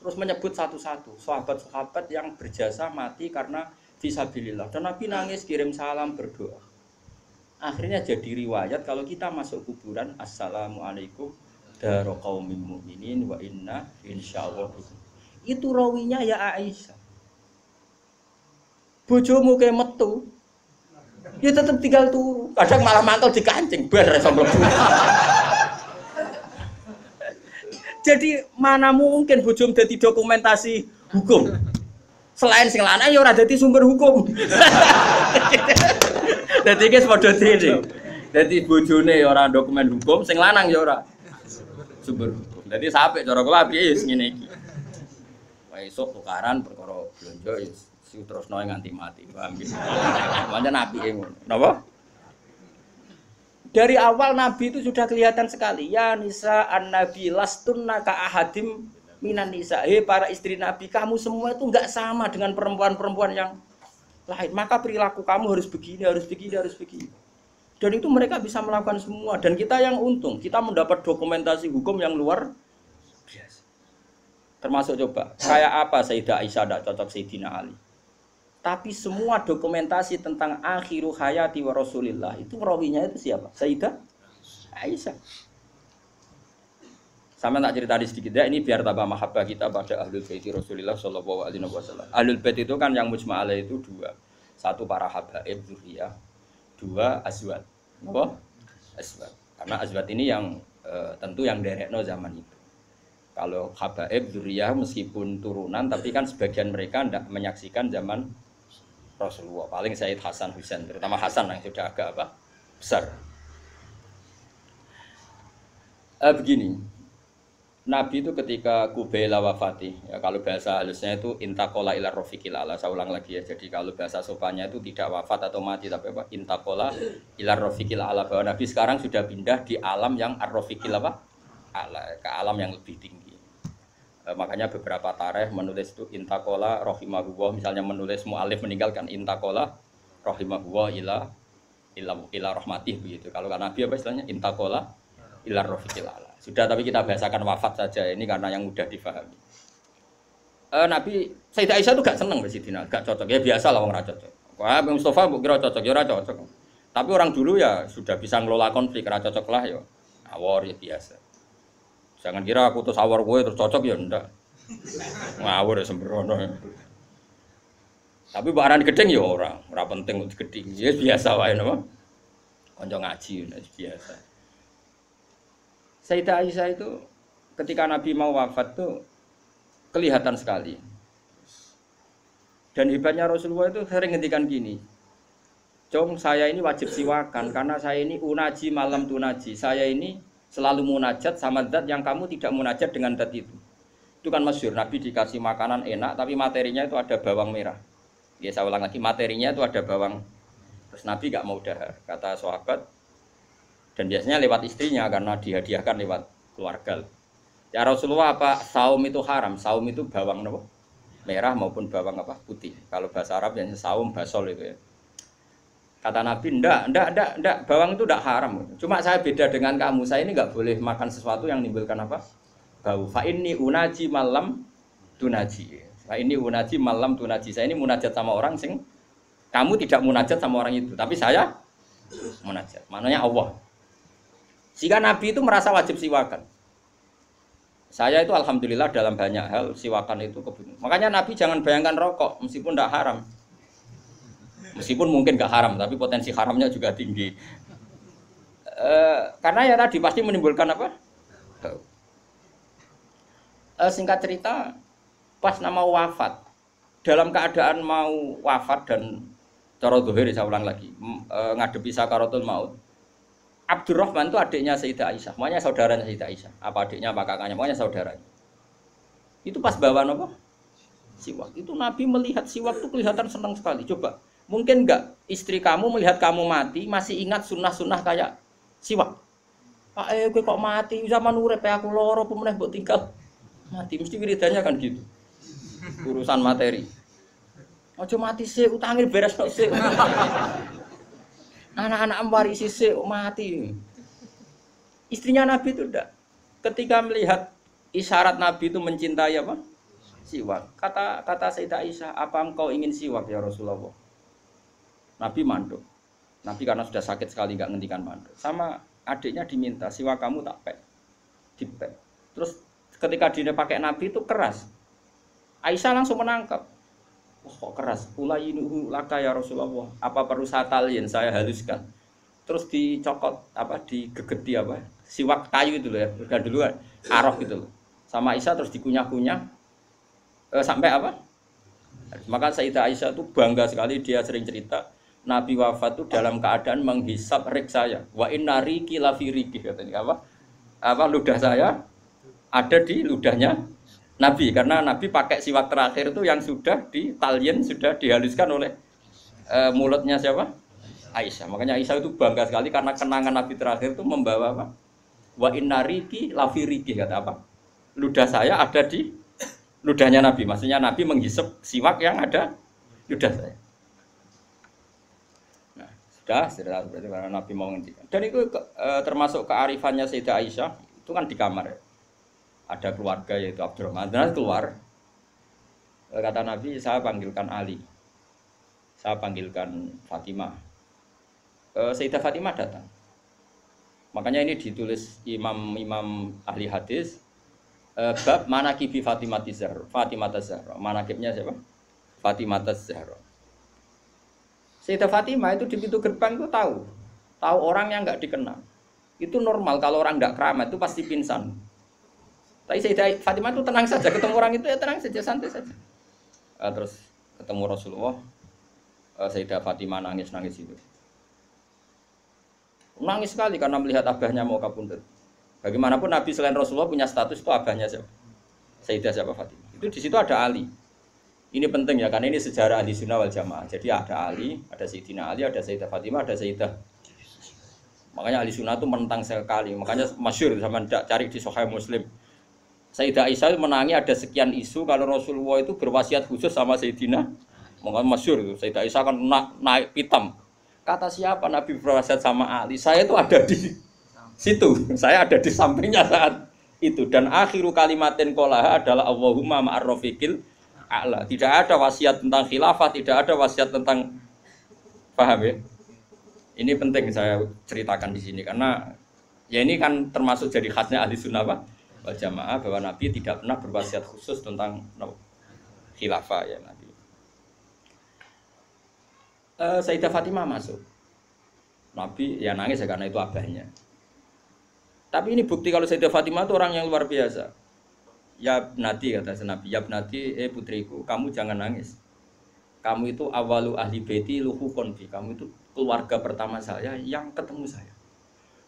S1: Terus menyebut satu-satu sahabat-sahabat yang berjasa mati karena visabilillah. Dan Nabi nangis kirim salam berdoa. Akhirnya jadi riwayat kalau kita masuk kuburan Assalamualaikum daraqaumil mukminin wa inna insyaallah. Itu rawinya ya Aisyah. Bojomu kayak metu, Ya tetap tinggal turu. Kadang malah mantel di kancing, bar Jadi mana mungkin bujum jadi dokumentasi hukum. Selain sing lanang ya ora dadi sumber hukum. Dadi iki padha dene. Dadi bojone ya ora dokumen hukum, sing lanang ya ora sumber hukum. Dadi sampe cara kula piye ngene iki. Wah esuk tukaran perkara blonjo sing terus nganti mati. Paham gitu. Pancen apike ngono. Napa? Dari awal Nabi itu sudah kelihatan sekali. Ya nisa an Nabi lastunna ka ahadim minan nisa. Hei para istri Nabi, kamu semua itu enggak sama dengan perempuan-perempuan yang lain. Maka perilaku kamu harus begini, harus begini, harus begini. Dan itu mereka bisa melakukan semua. Dan kita yang untung, kita mendapat dokumentasi hukum yang luar biasa. Termasuk coba, kayak apa Sayyidah Aisyah tidak cocok Sayyidina Ali. Tapi semua dokumentasi tentang akhiru hayati wa rasulillah itu rawinya itu siapa? Sayyidah Aisyah. Sama tak cerita di sedikit ya, ini biar tambah mahabbah kita pada ahlul bait Rasulullah Shallallahu Alaihi Wasallam. Ahlul bait itu kan yang mujma'ala itu dua, satu para habaib zuriyah, dua azwat. Apa? Azwat. Karena azwat ini yang e, tentu yang derekno zaman itu. Kalau habaib zuriyah meskipun turunan, tapi kan sebagian mereka tidak menyaksikan zaman Rasulullah. Paling Said Hasan Husain, terutama Hasan yang sudah agak apa besar. Eh, begini, Nabi itu ketika Kubaila wafati, ya kalau bahasa halusnya itu intakola ilar rofiqil ala. Saya ulang lagi ya. Jadi kalau bahasa sopannya itu tidak wafat atau mati, tapi apa? Intakola ilar rofiqil ala. Bahwa Nabi sekarang sudah pindah di alam yang ar-rofiqil apa? Ala, ke alam yang lebih tinggi. E, makanya beberapa tareh menulis itu intakola rohimahullah. Misalnya menulis mu'alif meninggalkan intakola rohimahullah ila ila ila rahmatih begitu. Kalau karena Nabi apa istilahnya? Intakola ila rofiqil ala. Sudah tapi kita bahasakan wafat saja. Ini karena yang mudah difahami. E, Nabi Sayyidah Aisyah itu gak seneng Sidina gak cocok. Ya biasa lah orang cocok. Wah, Mustafa bu kira cocok ya cocok. Tapi orang dulu ya sudah bisa ngelola konflik cocok lah ya. Awor ya biasa Jangan kira aku tuh sawar gue terus cocok ya ndak. Ngawur ya sembrono. Tapi barang gedeng ya orang, ora penting untuk gedeng. Ya biasa wae napa. Kanca ngaji ya biasa. Sayyidah Aisyah itu ketika Nabi mau wafat tuh kelihatan sekali. Dan hebatnya Rasulullah itu sering ngendikan gini. Cong saya ini wajib siwakan karena saya ini unaji malam tunaji. Saya ini selalu munajat sama zat yang kamu tidak munajat dengan zat itu. Itu kan masyur, Nabi dikasih makanan enak tapi materinya itu ada bawang merah. Ya saya ulang lagi, materinya itu ada bawang. Terus Nabi gak mau dahar, kata sahabat. Dan biasanya lewat istrinya karena dihadiahkan lewat keluarga. Ya Rasulullah apa saum itu haram? Saum itu bawang? Merah maupun bawang apa? Putih. Kalau bahasa Arab yang saum basol itu ya. Kata Nabi, ndak, ndak, ndak, ndak, bawang itu ndak haram. Cuma saya beda dengan kamu. Saya ini nggak boleh makan sesuatu yang menimbulkan apa? Bau. Fa ini unaji malam tunaji. Fa ini unaji malam tunaji. Saya ini munajat sama orang sing kamu tidak munajat sama orang itu, tapi saya munajat. Maknanya Allah. Jika Nabi itu merasa wajib siwakan. Saya itu alhamdulillah dalam banyak hal siwakan itu kebutuhan. Makanya Nabi jangan bayangkan rokok meskipun tidak haram. Meskipun mungkin gak haram, tapi potensi haramnya juga tinggi. E, karena ya tadi pasti menimbulkan apa? E, singkat cerita, pas nama wafat, dalam keadaan mau wafat dan cara dohir saya ulang lagi, e, ngadepi sakaratul maut, Abdurrahman itu adiknya Sayyidah Aisyah, makanya saudaranya Sayyidah Aisyah. Apa adiknya, apa kakaknya, makanya saudaranya. Itu pas bawa apa? Siwak. Itu Nabi melihat siwak itu kelihatan senang sekali. Coba, mungkin enggak istri kamu melihat kamu mati masih ingat sunnah-sunnah kayak siwak. Pak eh gue kok mati zaman urip aku loro pemenang buat tinggal mati mesti wiridannya kan gitu urusan materi ojo mati sih utangin beres sih Anak-anak warisi sih mati. Istrinya Nabi itu enggak. Ketika melihat isyarat Nabi itu mencintai apa? Siwak. Kata kata Sayyidah Aisyah, apa engkau ingin siwak ya Rasulullah? Nabi manduk. Nabi karena sudah sakit sekali nggak ngendikan manduk. Sama adiknya diminta siwak kamu tak pek. Dipek. Terus ketika dia pakai Nabi itu keras. Aisyah langsung menangkap. Wah kok keras. Ulayinuhu laka ya Rasulullah. Apa perlu saya talian saya haluskan. Terus dicokot apa digegeti apa? Siwak kayu itu loh ya. Udah dulu kan arok gitu loh. Sama Aisyah terus dikunyah-kunyah e, sampai apa? Maka Sayyidah Aisyah itu bangga sekali dia sering cerita Nabi wafat itu dalam keadaan menghisap rik saya. Wa inna riki lafi riki katanya apa? Apa ludah saya ada di ludahnya Nabi karena Nabi pakai siwak terakhir itu yang sudah di talian sudah dihaluskan oleh e, mulutnya siapa? Aisyah. Makanya Aisyah itu bangga sekali karena kenangan Nabi terakhir itu membawa apa? Wa inna riki lafi riki kata apa? Ludah saya ada di ludahnya Nabi. Maksudnya Nabi menghisap siwak yang ada ludah saya. Sudah berarti karena Nabi mau ngendikan. Dan itu e, termasuk kearifannya Sayyidah Aisyah itu kan di kamar ya ada keluarga yaitu Abdurrahman. Dan keluar, kata Nabi, saya panggilkan Ali, saya panggilkan Fatimah. E, Sayyidah Fatimah datang. Makanya ini ditulis imam-imam ahli hadis e, bab manakibi Fatimah Zahra. Fatimah Zahra. Manakibnya siapa? Fatimah Zahra. Sayyidah Fatimah itu di pintu gerbang itu tahu, tahu orang yang nggak dikenal. Itu normal kalau orang nggak keramat itu pasti pingsan. Tapi Sayyidah Fatimah itu tenang saja, ketemu orang itu ya tenang saja, santai saja. Uh, terus ketemu Rasulullah, uh, Sayyidah Fatimah nangis-nangis itu. Nangis sekali karena melihat abahnya mau kabundut. Bagaimanapun Nabi selain Rasulullah punya status itu abahnya siapa? Sayyidah siapa Fatimah. Itu di situ ada Ali. Ini penting ya karena ini sejarah ahli sunnah wal jamaah. Jadi ada Ali, ada Sayyidina Ali, ada Sayyidah Fatimah, ada Sayyidah. Makanya ahli sunnah itu menentang sekali. Makanya masyur sama cari di Sahih Muslim. Sayyidah Aisyah menangi ada sekian isu kalau Rasulullah itu berwasiat khusus sama Sayyidina. Mungkin masyur itu. Sayyidah Aisyah kan na naik pitam. Kata siapa Nabi berwasiat sama Ali? Saya itu ada di situ. Saya ada di sampingnya saat itu. Dan akhiru kalimatin kolah adalah Allahumma ma'arrofiqil a'la tidak ada wasiat tentang khilafah tidak ada wasiat tentang paham ya ini penting saya ceritakan di sini karena ya ini kan termasuk jadi khasnya ahli sunnah pak wal jamaah bahwa Nabi tidak pernah berwasiat khusus tentang no, khilafah ya Nabi. Uh, Sayyidah Fatimah masuk. Nabi ya nangis ya karena itu abahnya. Tapi ini bukti kalau Sayyidah Fatimah itu orang yang luar biasa. Ya nanti kata Nabi, ya nanti eh putriku, kamu jangan nangis. Kamu itu awalu ahli beti luhu konfi. Kamu itu keluarga pertama saya yang ketemu saya.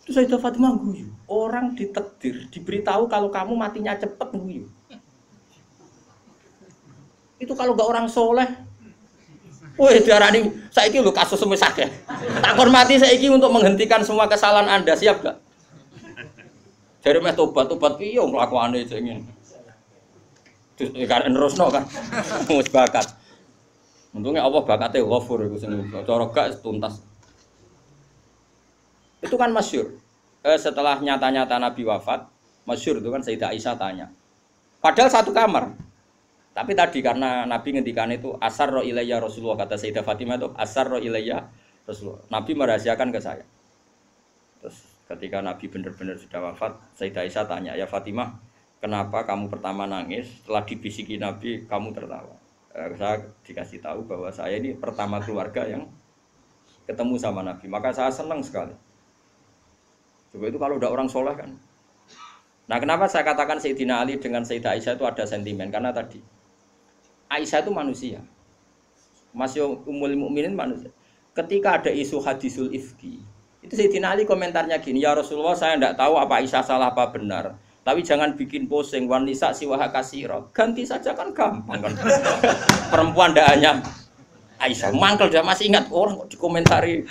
S1: Itu Sayyidah Fatimah guyu. Orang ditekdir, diberitahu kalau kamu matinya cepet guyu. Itu kalau gak orang soleh, Wih, diarani saiki lho kasus semisah ya. Tak hormati saiki untuk menghentikan semua kesalahan Anda, siap gak? Jadi meh tobat tobat piye nglakuane sing ngene. Terus ya kan. Wis bakat. Untungnya Allah bakatnya ghafur itu sing cara gak tuntas. Itu kan masyur. Eh, setelah nyata-nyata Nabi wafat, masyur itu kan Sayyidah Aisyah tanya. Padahal satu kamar. Tapi tadi karena Nabi ngendikan itu asar ro ilayya Rasulullah kata Sayyidah Fatimah itu asar ro ilayya Rasulullah. Nabi merahasiakan ke saya. Terus Ketika Nabi benar-benar sudah wafat, Sayyidah Aisyah tanya, ya Fatimah, kenapa kamu pertama nangis? Setelah dibisiki Nabi, kamu tertawa. Eh, saya dikasih tahu bahwa saya ini pertama keluarga yang ketemu sama Nabi. Maka saya senang sekali. Coba itu kalau udah orang soleh kan. Nah kenapa saya katakan Sayyidina Ali dengan Sayyidah Aisyah itu ada sentimen? Karena tadi Aisyah itu manusia. Masih umul mukminin manusia. Ketika ada isu hadisul ifki, itu Sayyidina Ali komentarnya gini, ya Rasulullah saya tidak tahu apa Aisyah salah apa benar. Tapi jangan bikin pusing, wanita siwaha kasiro. Ganti saja kan gampang kan. Perempuan tidak hanya Aisyah. Mangkel dia masih ingat orang kok dikomentari.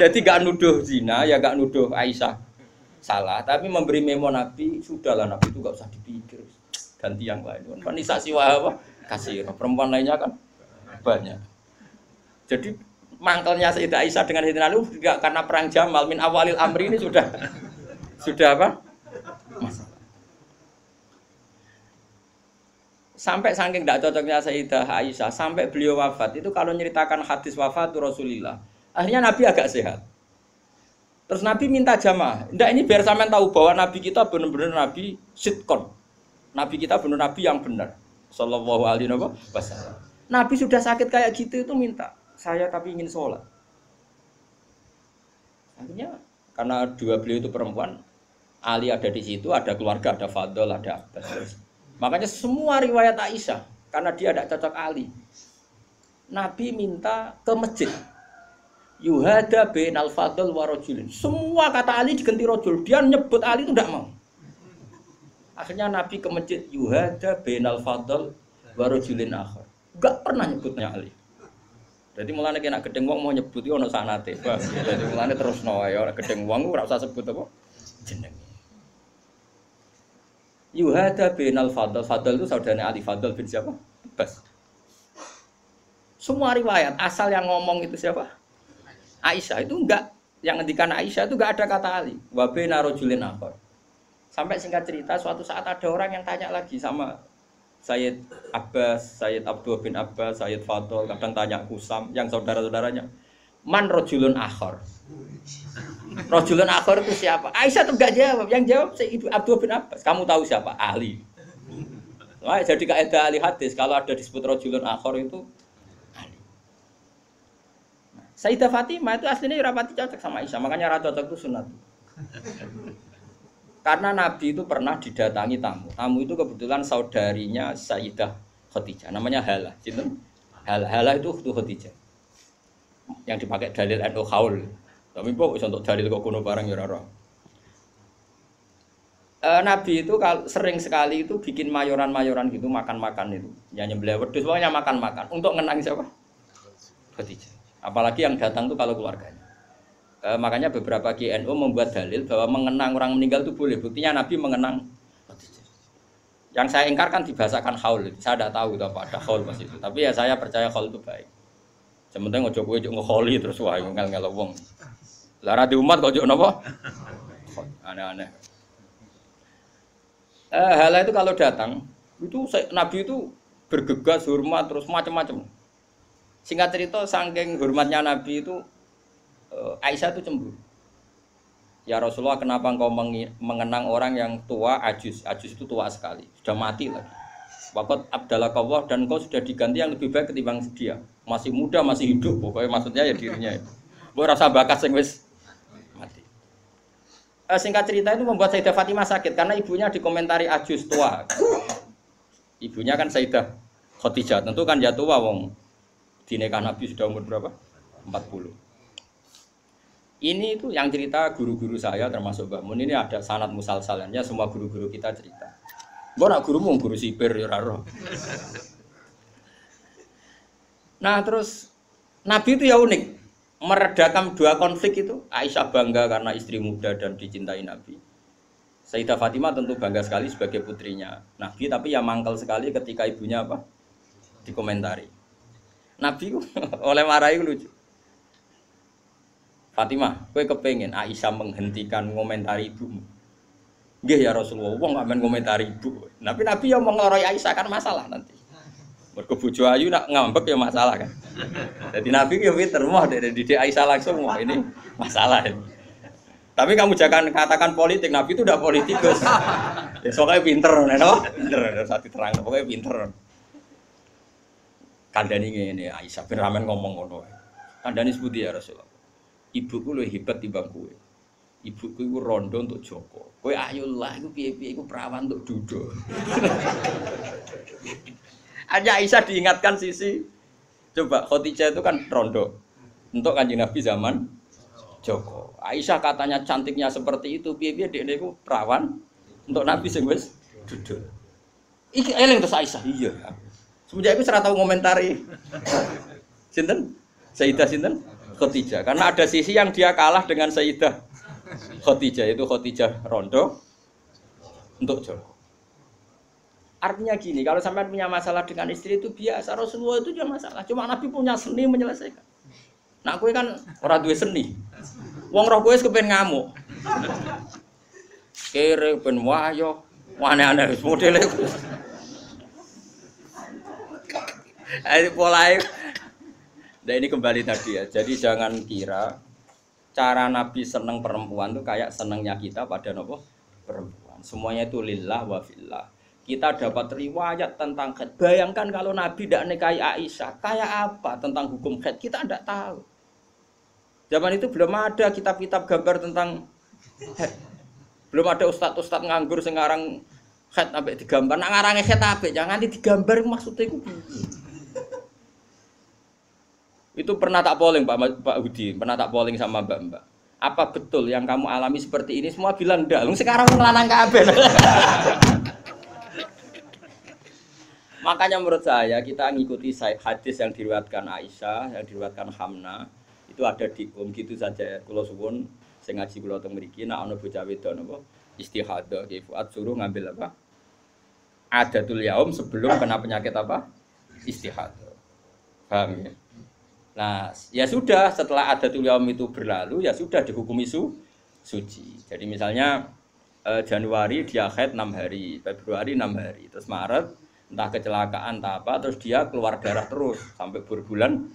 S1: Jadi gak nuduh zina, ya gak nuduh Aisyah salah. Tapi memberi memo Nabi, sudahlah Nabi itu gak usah dipikir. Ganti yang lain. Wanita siwaha apa? Kasiro. Perempuan lainnya kan banyak. Jadi mangkelnya Sayyidah Aisyah dengan Sayyidina Ali juga karena perang Jamal min awalil amri ini sudah sudah apa? Sampai saking tidak cocoknya Sayyidah Aisyah sampai beliau wafat itu kalau nyeritakan hadis wafat Rasulullah akhirnya Nabi agak sehat. Terus Nabi minta jamaah. Enggak ini biar sampean tahu bahwa Nabi kita benar-benar Nabi sitkon. Nabi kita benar Nabi yang benar. Sallallahu alaihi wasallam. Nabi sudah sakit kayak gitu itu minta saya tapi ingin sholat. Akhirnya karena dua beliau itu perempuan, Ali ada di situ, ada keluarga, ada Fadl, ada Abbas. Makanya semua riwayat Aisyah, karena dia tidak cocok Ali. Nabi minta ke masjid. Yuhada bin al fadl warojulin. Semua kata Ali diganti rojul. Dia nyebut Ali itu tidak mau. Akhirnya Nabi ke masjid Yuhada bin al fadl warojulin akhir. Gak pernah nyebutnya Ali. Jadi mulane kena gedeng wong mau nyebut ono sanate. Jadi mulane terus no ya gedeng wong ora usah sebut apa jeneng. Yuhada bin al Fadl. Fadl itu saudaranya Ali Fadl bin siapa? Bas. Semua riwayat asal yang ngomong itu siapa? Aisyah itu enggak yang ngendikan Aisyah itu enggak ada kata Ali. Wa bina rajulin. Sampai singkat cerita suatu saat ada orang yang tanya lagi sama Sayyid Abbas, Sayyid Abdul bin Abbas, Sayyid Fadl, kadang tanya Kusam, yang saudara-saudaranya. Man rojulun akhor. Rojulun akhor itu siapa? Aisyah gak jawab. Yang jawab Sayyid Abdul bin Abbas. Kamu tahu siapa? Ahli. Wah, jadi kaidah ahli hadis kalau ada disebut rojulun akhor itu ahli. Sayyidah Fatimah itu aslinya rapati cocok sama Aisyah, makanya rata cocok itu sunat. Karena Nabi itu pernah didatangi tamu. Tamu itu kebetulan saudarinya Sayyidah Khadijah. Namanya Hala. Hala. Hala itu Khadijah. Yang dipakai dalil NU Haul. Tapi kok untuk dalil kok kuno barang ya e, Nabi itu sering sekali itu bikin mayoran-mayoran gitu makan-makan itu. Ya nyembelih wedhus pokoknya makan-makan untuk ngenang siapa? Khadijah. Apalagi yang datang tuh kalau keluarganya. E, makanya beberapa GNU membuat dalil bahwa mengenang orang meninggal itu boleh. Buktinya Nabi mengenang yang saya ingkarkan dibahasakan haul. Saya tidak tahu itu apa ada haul pas itu. Tapi ya saya percaya haul itu baik. Sementara ngojo kowe ngeholi terus wah ngel ngel wong. Lara di umat kok nopo? Aneh-aneh. Eh, hal itu kalau datang itu Nabi itu bergegas hormat terus macam-macam. Singkat cerita, saking hormatnya Nabi itu uh, Aisyah itu cemburu. Ya Rasulullah kenapa engkau mengenang orang yang tua ajus Ajus itu tua sekali Sudah mati lagi Wakat Abdallah Kawah dan kau sudah diganti yang lebih baik ketimbang dia Masih muda, masih hidup Pokoknya maksudnya ya dirinya itu Gue rasa bakat sing eh, singkat cerita itu membuat Sayyidah Fatimah sakit karena ibunya dikomentari ajus tua. Ibunya kan Sayyidah Khadijah, tentu kan ya tua wong. Dinekah Nabi sudah umur berapa? 40. Ini itu yang cerita guru-guru saya termasuk Mbak Mun ini ada sanat musalsalannya semua guru-guru kita cerita. Mbak nak guru mau guru sipir ya raro. Nah terus Nabi itu ya unik meredakan dua konflik itu Aisyah bangga karena istri muda dan dicintai Nabi. Sayyidah Fatimah tentu bangga sekali sebagai putrinya Nabi tapi ya mangkel sekali ketika ibunya apa dikomentari. Nabi oleh marahi lucu. Fatimah, kowe kepengen Aisyah menghentikan komentari ibumu. Nggih ya Rasulullah, wong gak main komentari ibu. Tapi Nabi yang mengeloroi Aisyah kan masalah nanti. Mergo bojo ayu nak ngambek ya masalah kan. Jadi Nabi ya pinter mau dari didik Aisyah langsung wah ini masalah ini. Tapi kamu jangan katakan politik, Nabi itu udah politikus. Ya soalnya pinter, no? pinter, terang, pokoknya pinter. Kandani ini Aisyah bin Ramen ngomong ngono. Kandani sebuti ya Rasulullah ibuku lebih hebat di bangku ibuku itu rondo untuk Joko kowe ayo lah itu piye-piye itu perawan untuk Dudo hanya Aisyah diingatkan sisi coba Khotijah itu kan rondo untuk kanjeng Nabi zaman Joko. Aisyah katanya cantiknya seperti itu piye-piye dia itu perawan untuk Nabi sing wis Dudo iki eleng terus Aisyah. Iya. Semenjak itu serata tahu ngomentari. Sinten? Sayyidah sinten? Khadijah. Karena ada sisi yang dia kalah dengan Sayyidah Khadijah itu Khadijah Rondo untuk Joko. Artinya gini, kalau sampai punya masalah dengan istri itu biasa, Rasulullah itu juga masalah. Cuma Nabi punya seni menyelesaikan. Nah, kue kan orang dua seni. Wong roh kue kepen ngamuk. Kere ben wayo, aneh-aneh modele. Ayo pola Nah ini kembali tadi ya. Jadi jangan kira cara Nabi seneng perempuan itu kayak senengnya kita pada nopo perempuan. Semuanya itu lillah wa fillah. Kita dapat riwayat tentang khed. Bayangkan kalau Nabi tidak nikahi Aisyah, kayak apa tentang hukum khed? Kita tidak tahu. Zaman itu belum ada kitab-kitab gambar tentang khed. Belum ada ustadz-ustadz nganggur sekarang khed sampai digambar. Nak ngarangnya khed apa? Jangan digambar maksudnya itu itu pernah tak polling Pak Pak Hudi, pernah tak polling sama Mbak Mbak. Apa betul yang kamu alami seperti ini? Semua bilang enggak. Sekarang ngelanang kabeh. Makanya menurut saya kita ngikuti hadis yang diriwatkan Aisyah, yang diriwatkan Hamna, itu ada di um gitu saja. Kalau suwun saya ngaji kula teng mriki nek ana bocah wedok napa istihadah ki fuat suruh ngambil apa? Adatul yaum sebelum kena penyakit apa? Istihadah. Paham ya? Nah, ya sudah setelah ada yaum itu berlalu ya sudah dihukumi su suci. Jadi misalnya eh, Januari dia haid 6 hari, Februari 6 hari, terus Maret entah kecelakaan entah apa terus dia keluar darah terus sampai berbulan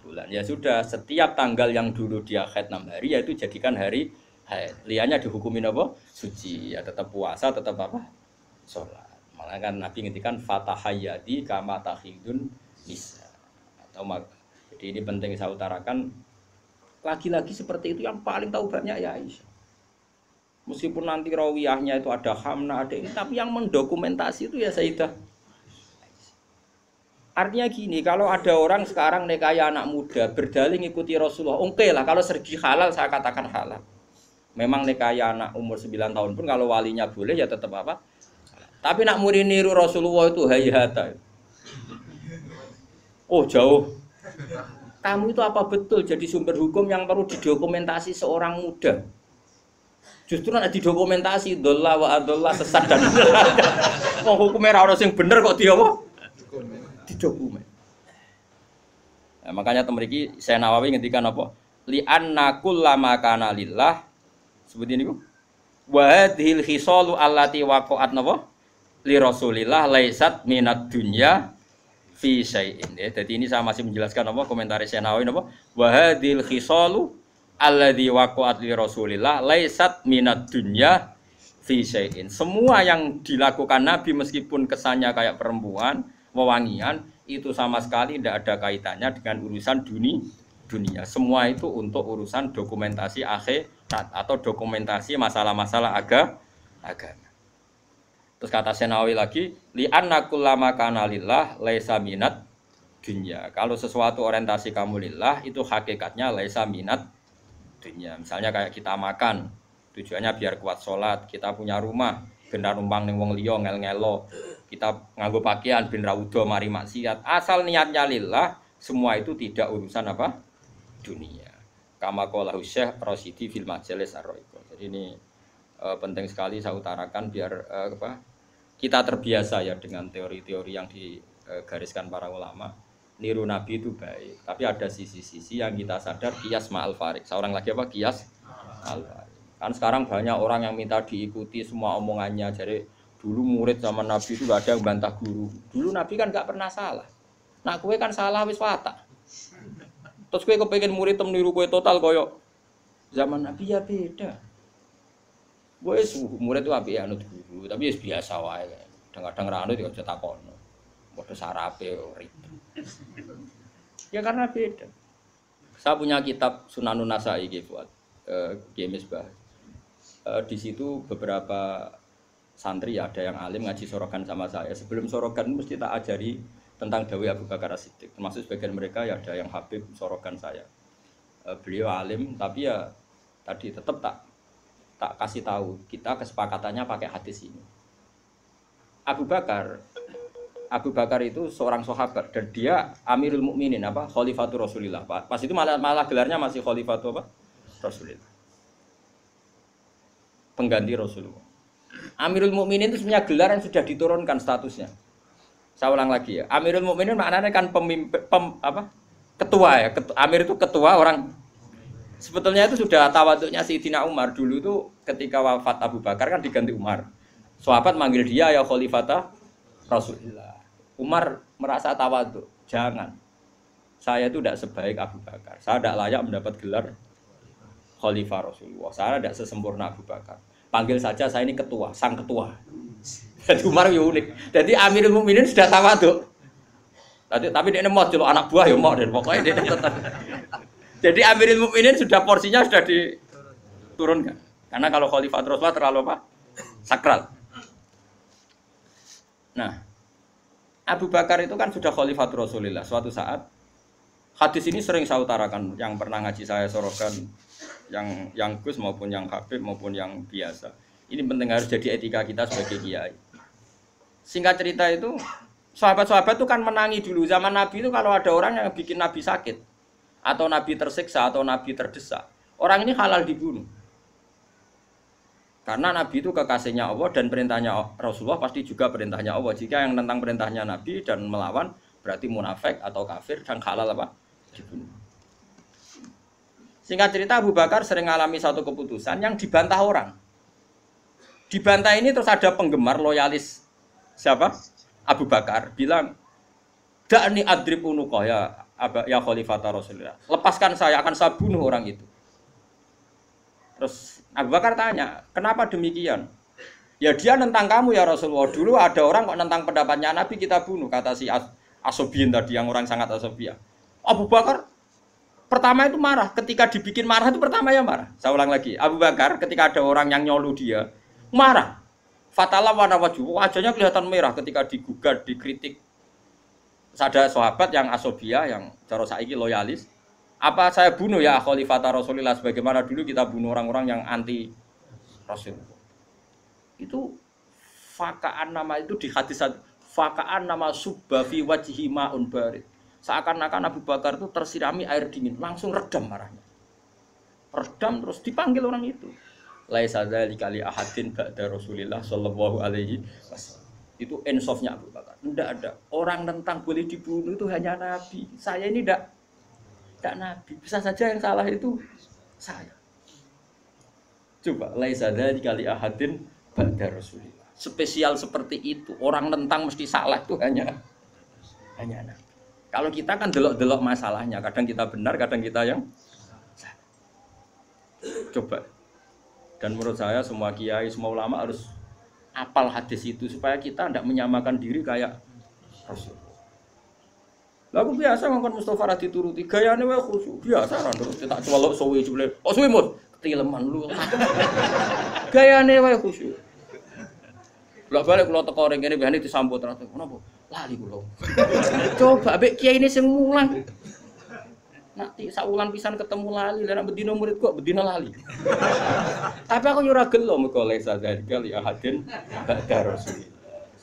S1: bulan. Ya sudah setiap tanggal yang dulu dia haid 6 hari yaitu jadikan hari haid. Liannya dihukumin apa? Suci. Ya tetap puasa, tetap apa? Sholat. Malah kan Nabi ngintikan fatahayati kama tahidun bisa atau jadi ini penting saya utarakan. Lagi-lagi seperti itu yang paling tahu banyak ya Aisyah. Meskipun nanti rawiyahnya itu ada hamna, ada ini, tapi yang mendokumentasi itu ya Sayyidah. Artinya gini, kalau ada orang sekarang nekaya anak muda berdalih ikuti Rasulullah, oke okay lah kalau sergi halal saya katakan halal. Memang nekaya anak umur 9 tahun pun kalau walinya boleh ya tetap apa? Tapi nak muri niru Rasulullah itu hayata. Oh jauh kamu itu apa betul jadi sumber hukum yang perlu didokumentasi seorang muda? Justru nak didokumentasi dolla wa adolla sesat dan mau hukumnya orang yang bener kok dia apa? Didokumen. Nah, makanya temeriki saya Nawawi ngendikan apa? Li anna kullama kana lillah seperti ini. Wa hadhil khisalu allati waqa'at napa? Li Rasulillah laisat minat dunya fi syai'in ya. Jadi ini saya masih menjelaskan apa komentar Senawi apa wa hadil khisalu alladzi waqa'at li Rasulillah laisat minad dunya fi syai'in. Semua yang dilakukan Nabi meskipun kesannya kayak perempuan, wewangian, itu sama sekali tidak ada kaitannya dengan urusan dunia dunia. Semua itu untuk urusan dokumentasi akhir atau dokumentasi masalah-masalah aga agama. Terus kata Senawi lagi, li anna kullama kana lillah laisa minat dunya. Kalau sesuatu orientasi kamu lillah itu hakikatnya laisa minat dunya. Misalnya kayak kita makan, tujuannya biar kuat sholat, kita punya rumah, benar numpang ning wong liya ngel-ngelo, kita nganggo pakaian ben ra mari maksiat. Asal niatnya lillah, semua itu tidak urusan apa? dunia. Kama qala Syekh Rasidi fil majalis ar Jadi ini uh, penting sekali saya utarakan biar uh, apa? Kita terbiasa ya dengan teori-teori yang digariskan para ulama. Niru Nabi itu baik, tapi ada sisi-sisi yang kita sadar kias ma'al farik. Seorang lagi apa? Kias ma'al farik. Kan sekarang banyak orang yang minta diikuti semua omongannya. Jadi dulu murid zaman Nabi itu gak ada yang bantah guru. Dulu Nabi kan gak pernah salah. Nah kue kan salah wis watak. Terus kue kepengen murid tem niru kue total koyo zaman Nabi ya beda. Gue suhu murid itu api anut guru, tapi ya biasa wae. Kadang-kadang rano juga bisa takon. Waduh sarape ribet. Ya karena beda. Saya punya kitab Sunanun Nasai gitu buat uh, bah. Uh, di situ beberapa santri ada yang alim ngaji sorokan sama saya. Sebelum sorokan mesti tak ajari tentang Dawi Abu Bakar Siddiq. Termasuk sebagian mereka ya ada yang Habib sorokan saya. E, beliau alim tapi ya tadi tetap tak tak kasih tahu kita kesepakatannya pakai hadis ini. Abu Bakar Abu Bakar itu seorang sahabat dan dia Amirul Mukminin apa Khalifatul Rasulillah. Pas itu malah malah gelarnya masih Khalifatul apa? Rasulillah. Pengganti Rasulullah. Amirul Mukminin itu sebenarnya gelar yang sudah diturunkan statusnya. Saya ulang lagi ya. Amirul Mukminin maknanya kan pemimpin pem, apa? Ketua ya. Ketua, Amir itu ketua orang Sebetulnya itu sudah tawaduknya Sayyidina Umar dulu itu ketika wafat Abu Bakar kan diganti Umar. Sahabat manggil dia ya khalifata Rasulullah. Umar merasa tawaduk. Jangan. Saya itu tidak sebaik Abu Bakar. Saya tidak layak mendapat gelar khalifah Rasulullah. Saya tidak sesempurna Abu Bakar. Panggil saja saya ini ketua, sang ketua. Jadi Umar ya unik. Jadi Amirul Mukminin sudah sama tuh. Tadi tapi dia mau celok anak buah ya mau dan pokoknya dia tetap. Jadi Amirul Mukminin sudah porsinya sudah diturunkan. Karena kalau Khalifah Rasulullah terlalu apa? Sakral. Nah, Abu Bakar itu kan sudah Khalifah Rasulullah. Suatu saat hadis ini sering saya utarakan yang pernah ngaji saya sorokan yang yang Gus maupun yang Habib maupun yang biasa. Ini penting harus jadi etika kita sebagai kiai. Singkat cerita itu, sahabat-sahabat itu kan menangi dulu. Zaman Nabi itu kalau ada orang yang bikin Nabi sakit, atau Nabi tersiksa, atau Nabi terdesak, orang ini halal dibunuh. Karena Nabi itu kekasihnya Allah dan perintahnya Rasulullah pasti juga perintahnya Allah. Jika yang tentang perintahnya Nabi dan melawan, berarti munafik atau kafir dan halal apa? Dibunuh. Singkat cerita Abu Bakar sering mengalami satu keputusan yang dibantah orang. Dibantah ini terus ada penggemar loyalis siapa? Abu Bakar bilang, "Da'ni adrib unuqah ya Aba, ya Khalifata Rasulullah. Lepaskan saya akan saya bunuh orang itu." Terus Abu Bakar tanya, "Kenapa demikian?" Ya dia nentang kamu ya Rasulullah. Dulu ada orang kok nentang pendapatnya Nabi kita bunuh kata si As Asobien tadi yang orang sangat asobia. Abu Bakar pertama itu marah. Ketika dibikin marah itu pertama ya marah. Saya ulang lagi. Abu Bakar ketika ada orang yang nyolu dia marah. Fatalah warna wajah, wajahnya kelihatan merah ketika digugat, dikritik. Ada sahabat yang asobia, yang cara saiki loyalis. Apa saya bunuh ya khalifata Rasulullah sebagaimana dulu kita bunuh orang-orang yang anti Rasul. Itu fakaan nama itu di hadis fakaan nama subbafi wajhi ma'un. Seakan-akan Abu Bakar itu tersirami air dingin, langsung redam marahnya. Redam terus dipanggil orang itu laisa kali ahadin ba'da Rasulillah sallallahu alaihi wasallam. Itu ensofnya Abu Bakar. Tidak ada. Orang tentang boleh dibunuh itu hanya Nabi. Saya ini tidak tidak Nabi. Bisa saja yang salah itu saya. Coba laisa kali ahadin ba'da Rasulillah. Spesial seperti itu. Orang tentang mesti salah itu hanya hanya Nabi. Kalau kita kan delok-delok masalahnya, kadang kita benar, kadang kita yang Coba dan menurut saya semua kiai, semua ulama harus apal hadis itu supaya kita tidak menyamakan diri kayak Rasul. Lagu biasa ngomong Mustafa radhi turuti, gayanya wae khusyuk biasa kan terus tak celok suwi jebule. Oh suwi mut, Tileman lu. Gayane wae khusyuk. Lah balik kula teko ring kene biasane disambut ra. Kenapa? Lali kula. Coba ambek kiai ini sing mulang. Nanti saulan pisan ketemu lali, dan bedino murid kok bedino lali. Tapi aku yo ora gelo mergo lesa dzalika li ahadin ba'da rasul.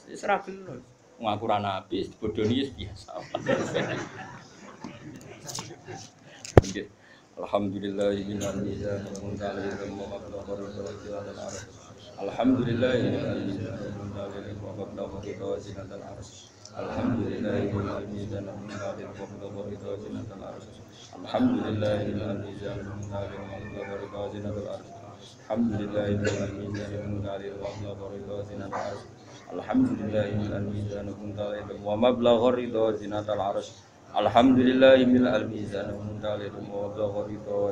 S1: Wis ora gelo. Ngaku ra nabi, bodoni biasa. Alhamdulillah Alhamdulillah minal mizan wa munzalil wa mabdar wa zinatal arsh. Alhamdulillah minal mizan wa munzalil wa wa